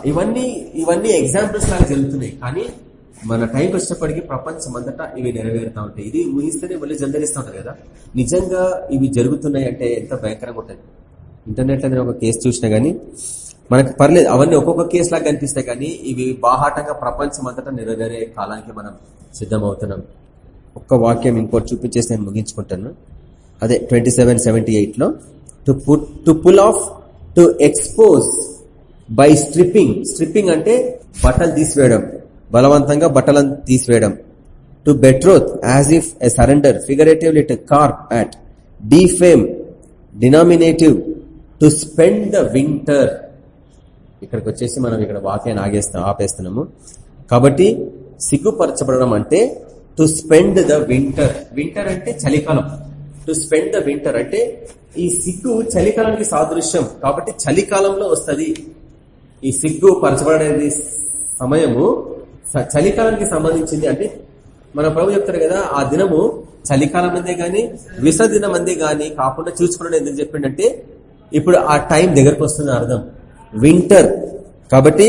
ఇవన్నీ ఇవన్నీ ఎగ్జాంపుల్స్ లాగా జరుగుతున్నాయి. కానీ మన టైం వచ్చినప్పటికీ ప్రపంచం అంతటా ఇవి నెరవేరుతా ఉంటాయి. ఇది ఊహిస్తేనే మళ్ళీ జందరిస్తూ ఉంటారు కదా. నిజంగా ఇవి జరుగుతున్నాయి అంటే ఎంత భయంకరంగా ఉంటుంది. ఇంటర్నెట్లో నేను ఒక కేసు చూసినా గానీ మనకు పర్లేదు అవన్నీ ఒక్కొక్క కేసు లాగా కనిపిస్తాయి కానీ ఇవి బాహాటంగా ప్రపంచం అంతటా నెరవేరే కాలానికి మనం సిద్ధమవుతున్నాం. ఒక్క వాక్యం ఇంకోటి చూపించేసి నేను ముగించుకుంటాను. అదే ట్వంటీ సెవెన్ సెవెంటీ ఎయిట్లో to put to pull off to expose by stripping stripping అంటే బట్టలు తీసివేయడం. బలవంతంగా బట్టలను తీసివేయడం. To betroth as if a surrender figurative lit carp at defame denominative to spend the winter ఇక్కడికి వచ్చేసి మనం ఇక్కడ వాక్యాన్ని ఆగేస్తాం ఆపేస్తున్నాము. కాబట్టి సిగ్గుపరచబడడం అంటే to spend the winter winter అంటే చలికాలం. టు స్పెండ్ ద వింటర్ అంటే ఈ సిగ్గు చలికాలానికి సాదృశ్యం. కాబట్టి చలికాలంలో వస్తుంది. ఈ సిగ్గు పరచబడేది సమయము చలికాలానికి సంబంధించింది అంటే మన ప్రభు చెప్తారు కదా ఆ దినము చలికాలం అందే గాని విస దినం అందే గాని కాకుండా చూసుకోవడం ఎందుకు చెప్పిండంటే ఇప్పుడు ఆ టైం దగ్గరకు వస్తుంది అర్థం. వింటర్. కాబట్టి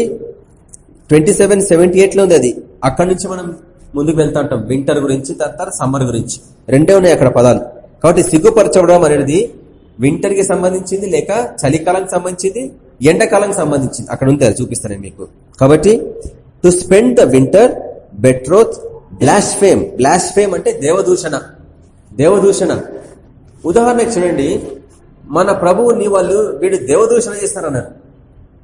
ట్వంటీ సెవెన్ సెవెంటీ ఎయిట్లో ఉంది అది. అక్కడి నుంచి మనం ముందుకు వెళ్తా ఉంటాం. వింటర్ గురించి తర్వాత సమ్మర్ గురించి. రెండే ఉన్నాయి అక్కడ పదాలు. కాబట్టి సిగ్గుపరచడం అనేది వింటర్కి సంబంధించింది లేక చలికాలానికి సంబంధించింది ఎండాకాలానికి సంబంధించింది. అక్కడ ఉంది అది చూపిస్తాను మీకు. కాబట్టి to spend the winter betroth blaspheme. Fame fame అంటే దేవదూషణ. దేవదూషణ. ఉదాహరణకు చూడండి మన ప్రభువుని వాళ్ళు వీడు దేవదూషణ చేస్తారన్నారు.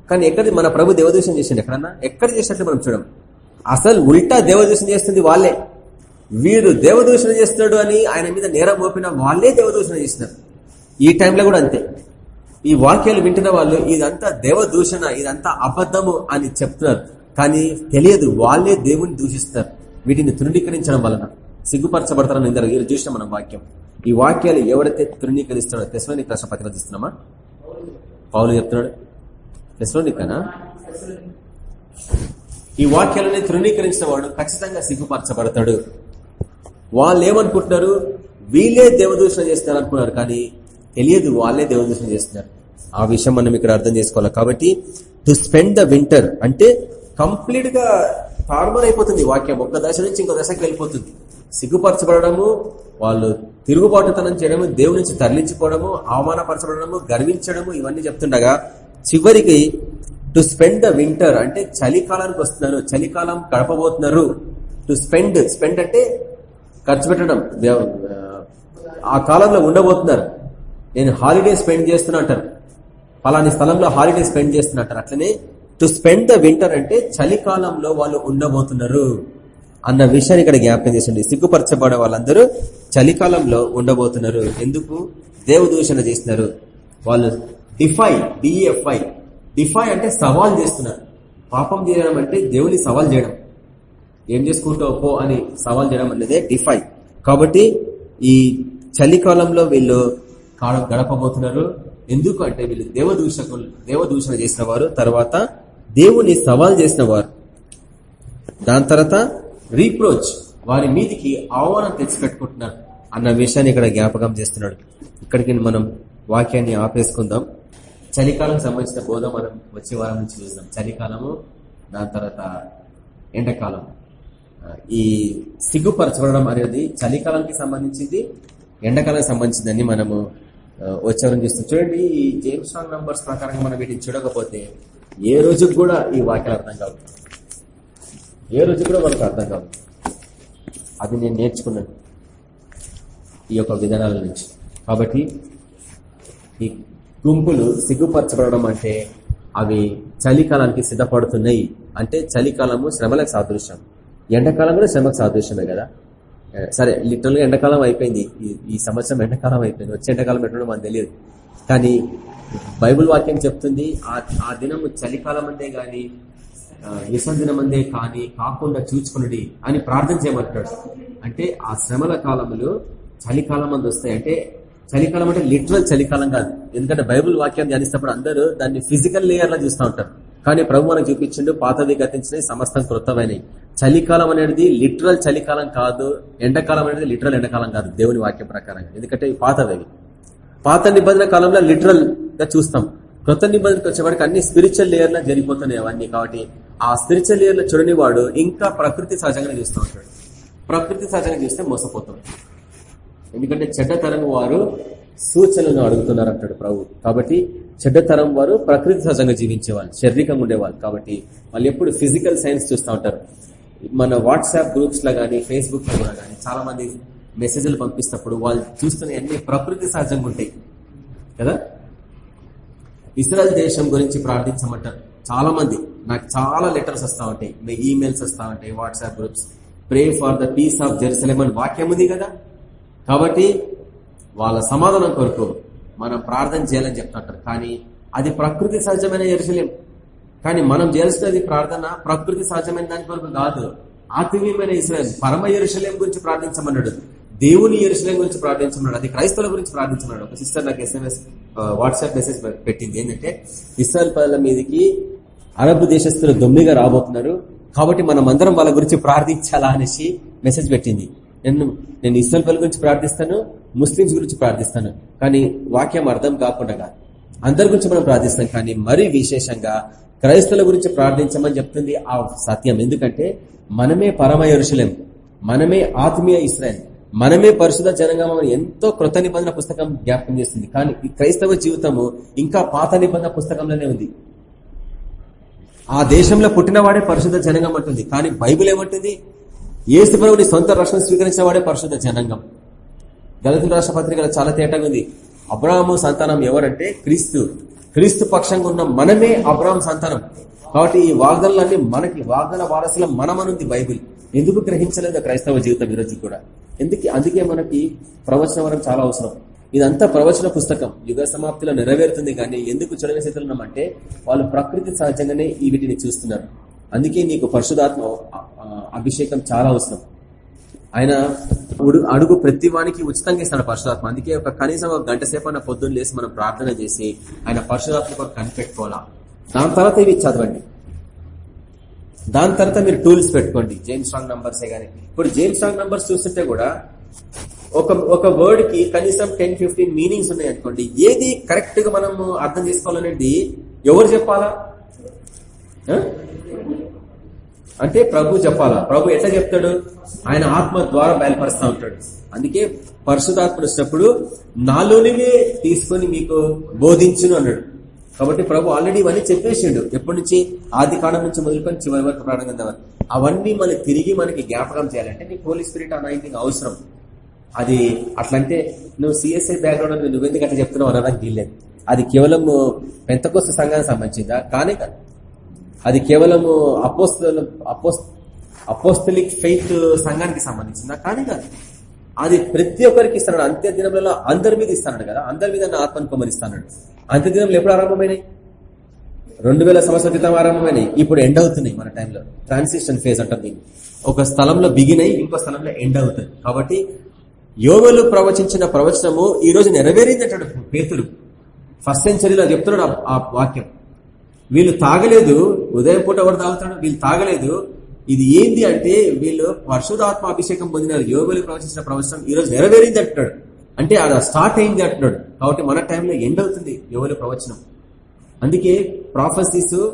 కానీ ఎక్కడ మన ప్రభు దేవదూషణ చేసిండు? ఎక్కడన్నా? ఎక్కడ చేసినట్లు మనం చూడం. అసలు ఉల్టా దేవదూషణ చేస్తుంది వాళ్ళే. వీరు దేవదూషణ చేస్తున్నాడు అని ఆయన మీద నేరం మోపిన వాళ్ళే దేవదూషణ చేస్తున్నారు ఈ టైంలో కూడా అంతే. ఈ వాక్యాలు వింటున్న వాళ్ళు ఇదంతా దేవదూషణ ఇదంతా అబద్ధము అని చెప్తున్నారు. కానీ తెలియదు వాళ్ళే దేవుని దూషిస్తారు. వీటిని తృణీకరించడం వలన సిగ్గుపరచబడతారని ఇందరు ఈరోజు చూసిన మనం వాక్యం. ఈ వాక్యాలు ఎవరైతే తృణీకరిస్తాడో తెసలోని రాష్ట్ర పత్రిక చూస్తున్నామా? పౌలు చెప్తున్నాడు. తెసలోనికనా ఈ వాక్యాలని తృణీకరించిన వాడు ఖచ్చితంగా సిగ్గుపరచబడతాడు. వాళ్ళు ఏమనుకుంటున్నారు? వీళ్ళే దేవదూషణ చేస్తున్నారు అనుకున్నారు కానీ తెలియదు వాళ్ళే దేవదూషణ చేస్తున్నారు. ఆ విషయం మనం ఇక్కడ అర్థం చేసుకోవాలి. కాబట్టి టు స్పెండ్ ద వింటర్ అంటే కంప్లీట్గా తారుమారు అయిపోతుంది వాక్యం. ఒక దశ నుంచి ఇంకో దశకి వెళ్ళిపోతుంది. సిగ్గుపరచబడము వాళ్ళు తిరుగుబాటుతనం చేయడము దేవుడి నుంచి తరలించుకోవడము అవమానపరచబడము గర్వించడము ఇవన్నీ చెప్తుండగా చివరికి టు స్పెండ్ ద వింటర్ అంటే చలికాలానికి వస్తున్నారు. చలికాలం గడపబోతున్నారు. టు స్పెండ్ స్పెండ్ అంటే ఖర్చు పెట్టడం. ఆ కాలంలో ఉండబోతున్నారు. నేను హాలిడే స్పెండ్ చేస్తున్నా అంటారు. పలాని స్థలంలో హాలిడే స్పెండ్ చేస్తున్నట్టారు అట్లనే టు స్పెండ్ ద వింటర్ అంటే చలికాలంలో వాళ్ళు ఉండబోతున్నారు. అన్న విషయాన్ని ఇక్కడ జ్ఞాపకం చేసింది సిగ్గుపరచబడే వాళ్ళందరూ చలికాలంలో ఉండబోతున్నారు. ఎందుకు? దేవదూషణ చేస్తున్నారు. వాళ్ళు డిఫై డిఎఫ్ఐ డిఫై అంటే సవాల్ చేస్తున్నారు. పాపం చేయడం అంటే దేవుని సవాల్ చేయడం. ఏం చేసుకుంటావు? పో అని సవాల్ చేయడం అనేదే డిఫై. కాబట్టి ఈ చలికాలంలో వీళ్ళు కాలం గడపబోతున్నారు. ఎందుకు అంటే వీళ్ళు దేవదూషకులు దేవదూషణ చేసిన వారు. తర్వాత దేవుని సవాల్ చేసిన వారు. దాని తర్వాత రీప్రోచ్ వారి మీదికి ఆహ్వానం తెచ్చిపెట్టుకుంటున్నారు అన్న విషయాన్ని ఇక్కడ జ్ఞాపకం చేస్తున్నాడు. ఇక్కడికి మనం వాక్యాన్ని ఆపేసుకుందాం. చలికాలం సంబంధించిన బోధ మనం వచ్చే వారం నుంచి చూద్దాం చలికాలము దాని తర్వాత ఎండాకాలం. ఈ సిగ్గుపరచబడడం అనేది చలికాలానికి సంబంధించింది ఎండాకాలానికి సంబంధించిందని మనము వచ్చే చూస్తాం. చూడండి ఈ జేమ్స్ రాంగ్ నంబర్స్ ప్రకారంగా మనం వీటిని చూడకపోతే ఏ రోజుకు కూడా ఈ వాక్యాలు అర్థం కావు. ఏ రోజు కూడా మనకు అర్థం కావు. అది నేను నేర్చుకున్నాను ఈ యొక్క విధానాల నుంచి. కాబట్టి ఈ గుంపులు సిగ్గుపరచబడడం అంటే అవి చలికాలానికి సిద్ధపడుతున్నాయి. అంటే చలికాలము శ్రమలకు సాదృశ్యం. ఎండాకాలం కూడా శ్రమకు సాదృశ్యమే కదా. సరే లిటరల్గా ఎండాకాలం అయిపోయింది. ఈ సంవత్సరం ఎండాకాలం అయిపోయింది. వచ్చే ఎండాకాలం ఎట్లా మనకు తెలియదు. కానీ బైబుల్ వాక్యం చెప్తుంది ఆ దినము చలికాలం అందే గాని విసర్జనం అందే కానీ కాకుండా చూచుకుని అని ప్రార్థన చేయమంటాడు అంటే ఆ శ్రమల కాలములు చలికాలం అందు వస్తాయి. అంటే చలికాలం అంటే లిటరల్ చలికాలం కాదు. ఎందుకంటే బైబుల్ వాక్యం ధ్యానిస్తప్పుడు అందరూ దాన్ని ఫిజికల్ లేయర్లో చూస్తూ ఉంటారు. కానీ ప్రభు మనకు చూపించిండు పాతవి గతించినవి సమస్తం కృతమైనవి చలికాలం అనేది లిటరల్ చలికాలం కాదు ఎండాకాలం అనేది లిటరల్ ఎండాకాలం కాదు దేవుని వాక్యం ప్రకారంగా. ఎందుకంటే పాతవి. పాత నిబంధన కాలంలో లిటరల్గా చూస్తాం. కొత్త నిబంధనకు వచ్చేవాడికి అన్ని స్పిరిచువల్ లేయర్లో జరిగిపోతున్నాయి అవన్నీ కాబట్టి ఆ స్పిరిచువల్ లేయర్లో చూడని వాడు ఇంకా ప్రకృతి సహజంగా చూస్తూ ఉంటాడు. ప్రకృతి సహజంగా చూస్తే మోసపోతాడు ఎందుకంటే చెడ్డ తరం వారు సూచనలను అడుగుతున్నారు అంటాడు ప్రభు. కాబట్టి చెడ్డతరం వారు ప్రకృతి సహజంగా జీవించేవాళ్ళు శారీరకంగా ఉండేవాళ్ళు కాబట్టి వాళ్ళు ఎప్పుడు ఫిజికల్ సైన్స్ చూస్తూ ఉంటారు. మన వాట్సాప్ గ్రూప్స్లో కానీ ఫేస్బుక్లో కూడా కానీ చాలా మంది మెసేజ్లు పంపిస్తప్పుడు వాళ్ళు చూస్తున్న అన్ని ప్రకృతి సహజంగా ఉంటాయి. కదా? ఇస్రాయల్ దేశం గురించి ప్రార్థించమంటారు. చాలా మంది నాకు చాలా లెటర్స్ వస్తా ఉంటాయి. మీ ఈమెయిల్స్ వస్తా ఉంటాయి WhatsApp groups. Pray for the peace of Jerusalem అని వాక్యం ఉంది కదా? కాబట్టి వాళ్ళ సమాధానం కొరకు మనం ప్రార్థన చేయాలని చెప్తుంటారు. కానీ అది ప్రకృతి సహజమైన ఎరుసలేం కానీ మనం చేయాల్సినది ప్రార్థన ప్రకృతి సహజమైన దాని కొరకు కాదు. ఆత్మీయమైన ఇస్రాయల్ పరమ ఎరుసలేం గురించి ప్రార్థించమన్నాడు. దేవుని ఎరుసలం గురించి ప్రార్థించమన్నాడు అది క్రైస్తవుల గురించి ప్రార్థించమన్నాడు. ఒక సిస్టర్ నాకు ఎస్ఎంఎస్ వాట్సాప్ మెసేజ్ పెట్టింది. ఏంటంటే ఇస్రాయల్ పదల మీదకి అరబ్ దేశస్తులు దొమ్మిగా రాబోతున్నారు. కాబట్టి మనం అందరం వాళ్ళ గురించి ప్రార్థించాలా అనేసి మెసేజ్ పెట్టింది. నేను నేను ఇస్రాయల్ పదల గురించి ప్రార్థిస్తాను ముస్లింస్ గురించి ప్రార్థిస్తాను. కానీ వాక్యం అర్థం కాకుండా అందరి గురించి మనం ప్రార్థిస్తాం కానీ మరీ విశేషంగా క్రైస్తవుల గురించి ప్రార్థించమని చెప్తుంది ఆ సత్యం. ఎందుకంటే మనమే పరమ ఎరుషలేం. మనమే ఆత్మీయ ఇస్రాయల్. మనమే పరిశుధ జనంగా ఎంతో కృత నిబంధన పుస్తకం జ్ఞాపకం చేస్తుంది. కానీ ఈ క్రైస్తవ జీవితము ఇంకా పాత నిబంధన పుస్తకంలోనే ఉంది. ఆ దేశంలో పుట్టినవాడే పరిశుద్ధ జనంగం అంటుంది కానీ బైబుల్ ఏమంటుంది? ఏసు ప్రభుని సొంత రక్షణ స్వీకరించిన వాడే పరిశుద్ధ జనంగం. దళితుల రాష్ట్ర పత్రికలో చాలా తేటగా ఉంది. అబ్రాహము సంతానం ఎవరంటే క్రీస్తు. క్రీస్తు పక్షంగా ఉన్న మనమే అబ్రాహం సంతానం. కాబట్టి ఈ వాగ్దానాలన్నీ మనకి వాగ్దాన వారసుల మనమనుంది బైబిల్. ఎందుకు గ్రహించలేదు క్రైస్తవ జీవితం ఈరోజు కూడా? ఎందుకు అందుకే మనకి ప్రవచన వరం చాలా అవసరం. ఇదంతా ప్రవచన పుస్తకం. యుగ సమాప్తిలో నెరవేరుతుంది కానీ ఎందుకు చూడని స్థితిలో ఉన్నామంటే వాళ్ళు ప్రకృతి సహజంగానే ఈ వీటిని చూస్తున్నారు. అందుకే నీకు పరిశుధాత్మ అభిషేకం చాలా అవసరం. ఆయన అడుగు ప్రతి వానికి ఉచితంగా ఇస్తాడు పరశురాత్మ అందుకే ఒక కనీసం ఒక గంట సేపు అన్న పొద్దున్న లేసి మనం ప్రార్థన చేసి ఆయన పరశురాత్మ కొరకు కనిపెట్టుకోవాలా? దాని తర్వాత ఇవి చదవండి. దాని తర్వాత మీరు టూల్స్ పెట్టుకోండి. జేమ్స్ రాంగ్ నంబర్సే గానీ. ఇప్పుడు జేమ్స్ రాంగ్ నంబర్స్ చూస్తుంటే కూడా ఒక ఒక వర్డ్కి కనీసం టెన్ ఫిఫ్టీన్ మీనింగ్స్ ఉన్నాయి అనుకోండి. ఏది కరెక్ట్గా మనం అర్థం చేసుకోవాలనేది ఎవరు చెప్పాలా? అంటే ప్రభు చెప్పాలా? ప్రభు ఎట్లా చెప్తాడు? ఆయన ఆత్మ ద్వారా బయలుపరుస్తా ఉంటాడు. అందుకే పరిశుధాత్మ వచ్చినప్పుడు నాలోనివే తీసుకొని మీకు బోధించును అన్నాడు. కాబట్టి ప్రభు ఆల్రెడీ ఇవన్నీ చెప్పేసిండు. ఎప్పటి నుంచి? ఆది కాలం నుంచి మొదలుకొని చివరి వరకు ప్రారంభం అవన్నీ మళ్ళీ తిరిగి మనకి జ్ఞాపకం చేయాలంటే నీకు హోలీ స్పిరిట్ అన్నది అవసరం. అది అట్లంటే నువ్వు సిఎస్ఐ బ్యాక్గ్రౌండ్ నువ్వెందుకు అట్లా చెప్తున్నావు అనడానికి వీల్లేదు. అది కేవలం పెంతకోస్త సంఘానికి సంబంధించిందా? కానే కాదు. అది కేవలం అపోస్తల అపోస్తలిక్ ఫెయిత్ సంఘానికి సంబంధించిందా? కానీ కాదు. అది ప్రతి ఒక్కరికి ఇస్తున్నాడు. అంత్య దినంలో అందరి మీద ఇస్తున్నాడు కదా. అందరి మీద ఆత్మను కుమరిస్తాడు అంత్య దినంలో ఎప్పుడు ఆరంభమైనాయి? రెండు వేల సంవత్సరాల క్రితం ఆరంభమైనాయి. ఇప్పుడు ఎండ్ అవుతున్నాయి మన టైంలో ట్రాన్సిషన్ ఫేజ్ అంటారు దీన్ని. ఒక స్థలంలో బిగినై ఇంకో స్థలంలో ఎండ్ అవుతుంది కాబట్టి యోగులు ప్రవచించిన ప్రవచనము ఈ రోజు నెరవేరింది అంటాడు పేతులు ఫస్ట్ సెంచరీలో చెప్తున్నాడు ఆ వాక్యం. వీళ్ళు తాగలేదు ఉదయం పూట ఎవరు తాగుతాడు వీళ్ళు తాగలేదు. ఇది ఏంది అంటే వీళ్ళు పరిశుధాత్మ అభిషేకం పొందినారు యోగులు ప్రవచించిన ప్రవచనం ఈ రోజు నెరవేరింది అంటున్నాడు. అంటే అది స్టార్ట్ అయింది అంటున్నాడు. కాబట్టి మన టైంలో ఎండ్ అవుతుంది ఎవరి ప్రవచనం. అందుకే ప్రాఫెసీస్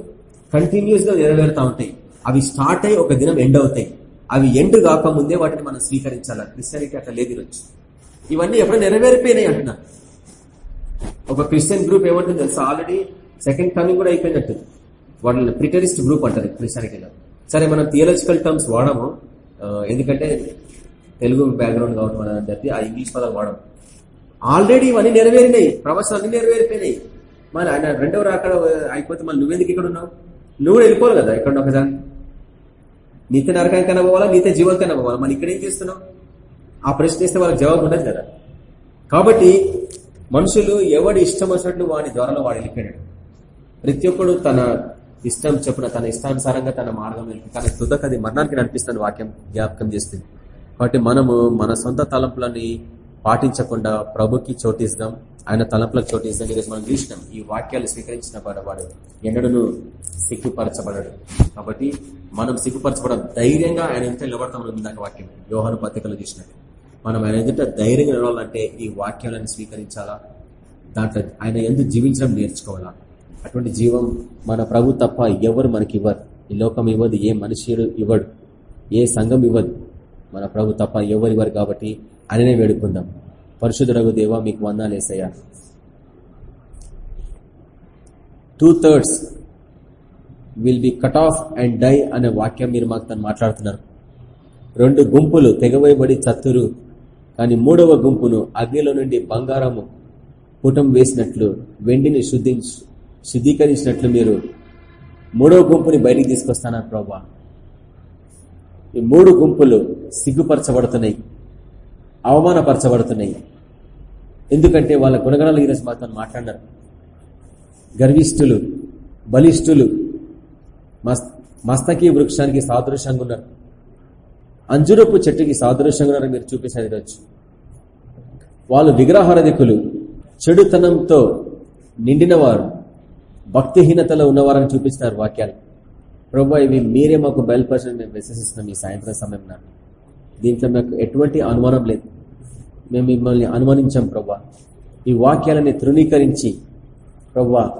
కంటిన్యూస్గా నెరవేరుతా ఉంటాయి. అవి స్టార్ట్ అయ్యి ఒక దినం ఎండ్ అవుతాయి. అవి ఎండ్ కాకముందే వాటిని మనం స్వీకరించాలి? క్రిస్టియానిటీ అట్లా లేదు ఇవన్నీ ఎప్పుడో నెరవేరిపోయినాయి అంటున్నా. ఒక క్రిస్టియన్ గ్రూప్ ఏమంటుంది తెలుసా? ఆల్రెడీ సెకండ్ కమింగ్ కూడా అయిపోయినట్టు. వాళ్ళని ప్రిటరిస్ట్ గ్రూప్ అంటారు క్రిస్టియానిటీలో సరే మనం థియలాజికల్ టర్మ్స్ వాడము. ఎందుకంటే తెలుగు బ్యాక్గ్రౌండ్ కాబట్టి మన చెప్పి ఆ ఇంగ్లీష్ పదాలు వాడడం. ఆల్రెడీ ఇవన్నీ నెరవేరినాయి. ప్రవచనాలన్నీ నెరవేరిపోయినాయి. మరి ఆయన రెండవ అక్కడ అయిపోతే మళ్ళీ నువ్వెందుకు ఇక్కడ ఉన్నావు? నువ్వు వెళ్ళిపోవాలి కదా ఇక్కడ ఒకదాన్ని నిత్య నరకానికైనా పోవాలా? నిత్య జీవానికైనా పోవాలా? మళ్ళీ ఇక్కడ ఏం చేస్తున్నావు? ఆ ప్రశ్న ఇస్తే వాళ్ళకి జవాబు ఉండదు కదా. కాబట్టి మనుషులు ఎవడి ఇష్టం వచ్చినట్లు వాడి ద్వారాలో వాడు వెళ్ళిపోయాడు. ప్రతి ఒక్కడు తన ఇష్టం చెప్పిన తన ఇష్టానుసారంగా తన మార్గం వెళ్ళి తన తుదకు అది మరణానికి నడిపిస్తున్న వాక్యం జ్ఞాపకం చేస్తుంది. కాబట్టి మనము మన సొంత తలంపులని పాటించకుండా ప్రభుకి చోటిస్తాం ఆయన తలంపులకు చోటిస్తాం ఈరోజు మనం చూసినాం ఈ వాక్యాలు స్వీకరించిన వాడు ఎన్నడను సిగ్గుపరచబడడు. కాబట్టి మనం సిగ్గుపరచబడ ధైర్యంగా ఆయన ఎంత నిలబడతాం ఇందాక వాక్యం. యోహాను పత్రికలు చూసినట్టు. మనం ఆయన ఎదుట ధైర్యంగా నిలవాలంటే ఈ వాక్యాలను స్వీకరించాలా? దాంట్లో ఆయన ఎందుకు జీవించడం నేర్చుకోవాలా? అటువంటి జీవం మన ప్రభు తప్ప ఎవరు మనకి ఇవ్వరు ఈ లోకం ఇవ్వదు ఏ మనుష్యుడు ఇవ్వడు ఏ సంఘం ఇవ్వదు. మన ప్రభు తప్ప ఎవరి వారు కాబట్టి ఆయననే వేడుకుందాం. పరిశుద్ధురగు దేవ మీకు వందాలేసయ్యా two thirds will be cut off and die అనే వాక్యం మీరు మాకు తను మాట్లాడుతున్నారు. రెండు గుంపులు తెగవేయబడి చత్తురు కానీ మూడవ గుంపును అగ్నిలో నుండి బంగారము పుటం వేసినట్లు వెండిని శుద్ధి శుద్ధీకరించినట్లు మీరు మూడవ గుంపుని బయటికి తీసుకొస్తాన్నారు ప్రభా. ఈ మూడు గుంపులు సిగ్గుపరచబడుతున్నాయి అవమానపరచబడుతున్నాయి. ఎందుకంటే వాళ్ళ గుణగణాలు ఈరోజు మాతో మాట్లాడారు గర్విష్ఠులు బలిష్ఠులు మస్తకి వృక్షానికి సాదృశ్యంగా ఉన్నారు. అంజురపు చెట్టుకి సాదృశ్యంగా ఉన్నారని మీరు చూపించారు ఈరోజు. వాళ్ళు విగ్రహారధికులు చెడుతనంతో నిండినవారు భక్తిహీనతలో ఉన్నవారని చూపించినారు వాక్యాలు. ప్రభా ఇవి మీరే మాకు బయలుపరచని మేము విశ్వసిస్తున్నాం ఈ సాయంత్రం సమయంలో. దీంట్లో మాకు ఎటువంటి అనుమానం లేదు. మేము మిమ్మల్ని అనుమానించాం ప్రభా. ఈ వాక్యాలని తృణీకరించి ప్రవ్వా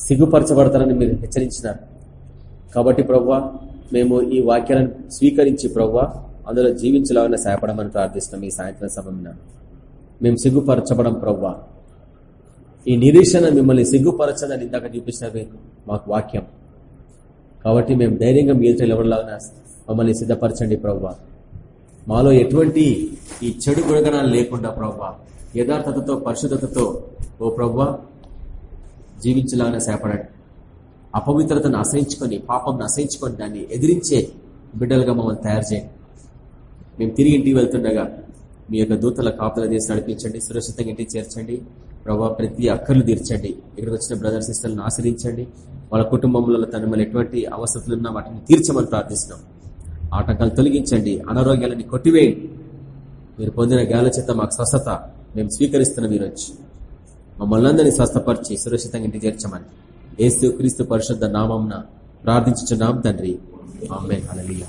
సిగ్గుపరచబడతారని మీరు హెచ్చరించినారు. కాబట్టి ప్రవ్వా మేము ఈ వాక్యాలను స్వీకరించి ప్రవ్వా అందులో జీవించలాగా సహాయపడమని ప్రార్థిస్తున్నాం ఈ సాయంత్రం సమయంలో. మేము సిగ్గుపరచబడం ప్రవ్వా ఈ నిరీక్షణ మిమ్మల్ని సిగ్గుపరచదని ఇందాక చూపించినవి మాకు వాక్యం. కాబట్టి మేము ధైర్యంగా మీతో ఎవరిలాగా మమ్మల్ని సిద్ధపరచండి ప్రవ్వా. మాలో ఎటువంటి ఈ చెడు గుణగణాలు లేకుండా ప్రవ్వా యథార్థతతో పరిశుద్ధతతో ఓ ప్రవ్వా జీవించలాగానే సేపడండి అపవిత్రతను అసహించుకొని పాపం అసహించుకొని దాన్ని ఎదిరించే బిడ్డలుగా మమ్మల్ని తయారు చేయండి. మేము తిరిగి ఇంటికి వెళ్తుండగా మీ యొక్క దూతల కాపుల చేసి నడిపించండి సురక్షితంగా ఇంటికి చేర్చండి. ప్రభావ ప్రతి అక్కర్లు తీర్చండి. ఇక్కడికి వచ్చిన బ్రదర్ సిస్టర్లను ఆశ్రయించండి. వాళ్ళ కుటుంబంలో తన మళ్ళీ ఎటువంటి అవసరాలు ఉన్నా వాటిని తీర్చమని ప్రార్థిస్తున్నాం. ఆటంకాలు తొలగించండి. అనారోగ్యాలని కొట్టివేయండి. మీరు పొందిన గాల చేత మాకు స్వస్థత మేము స్వీకరిస్తున్నాం ఈరోజు మమ్మల్ని అందరినీ స్వస్థపరిచి సురక్షితంగా ఇంటి చేర్చమని ఏసు క్రీస్తు పరిశుద్ధ నామం ప్రార్థించున్నాం తండ్రి. ఆమె అలలియ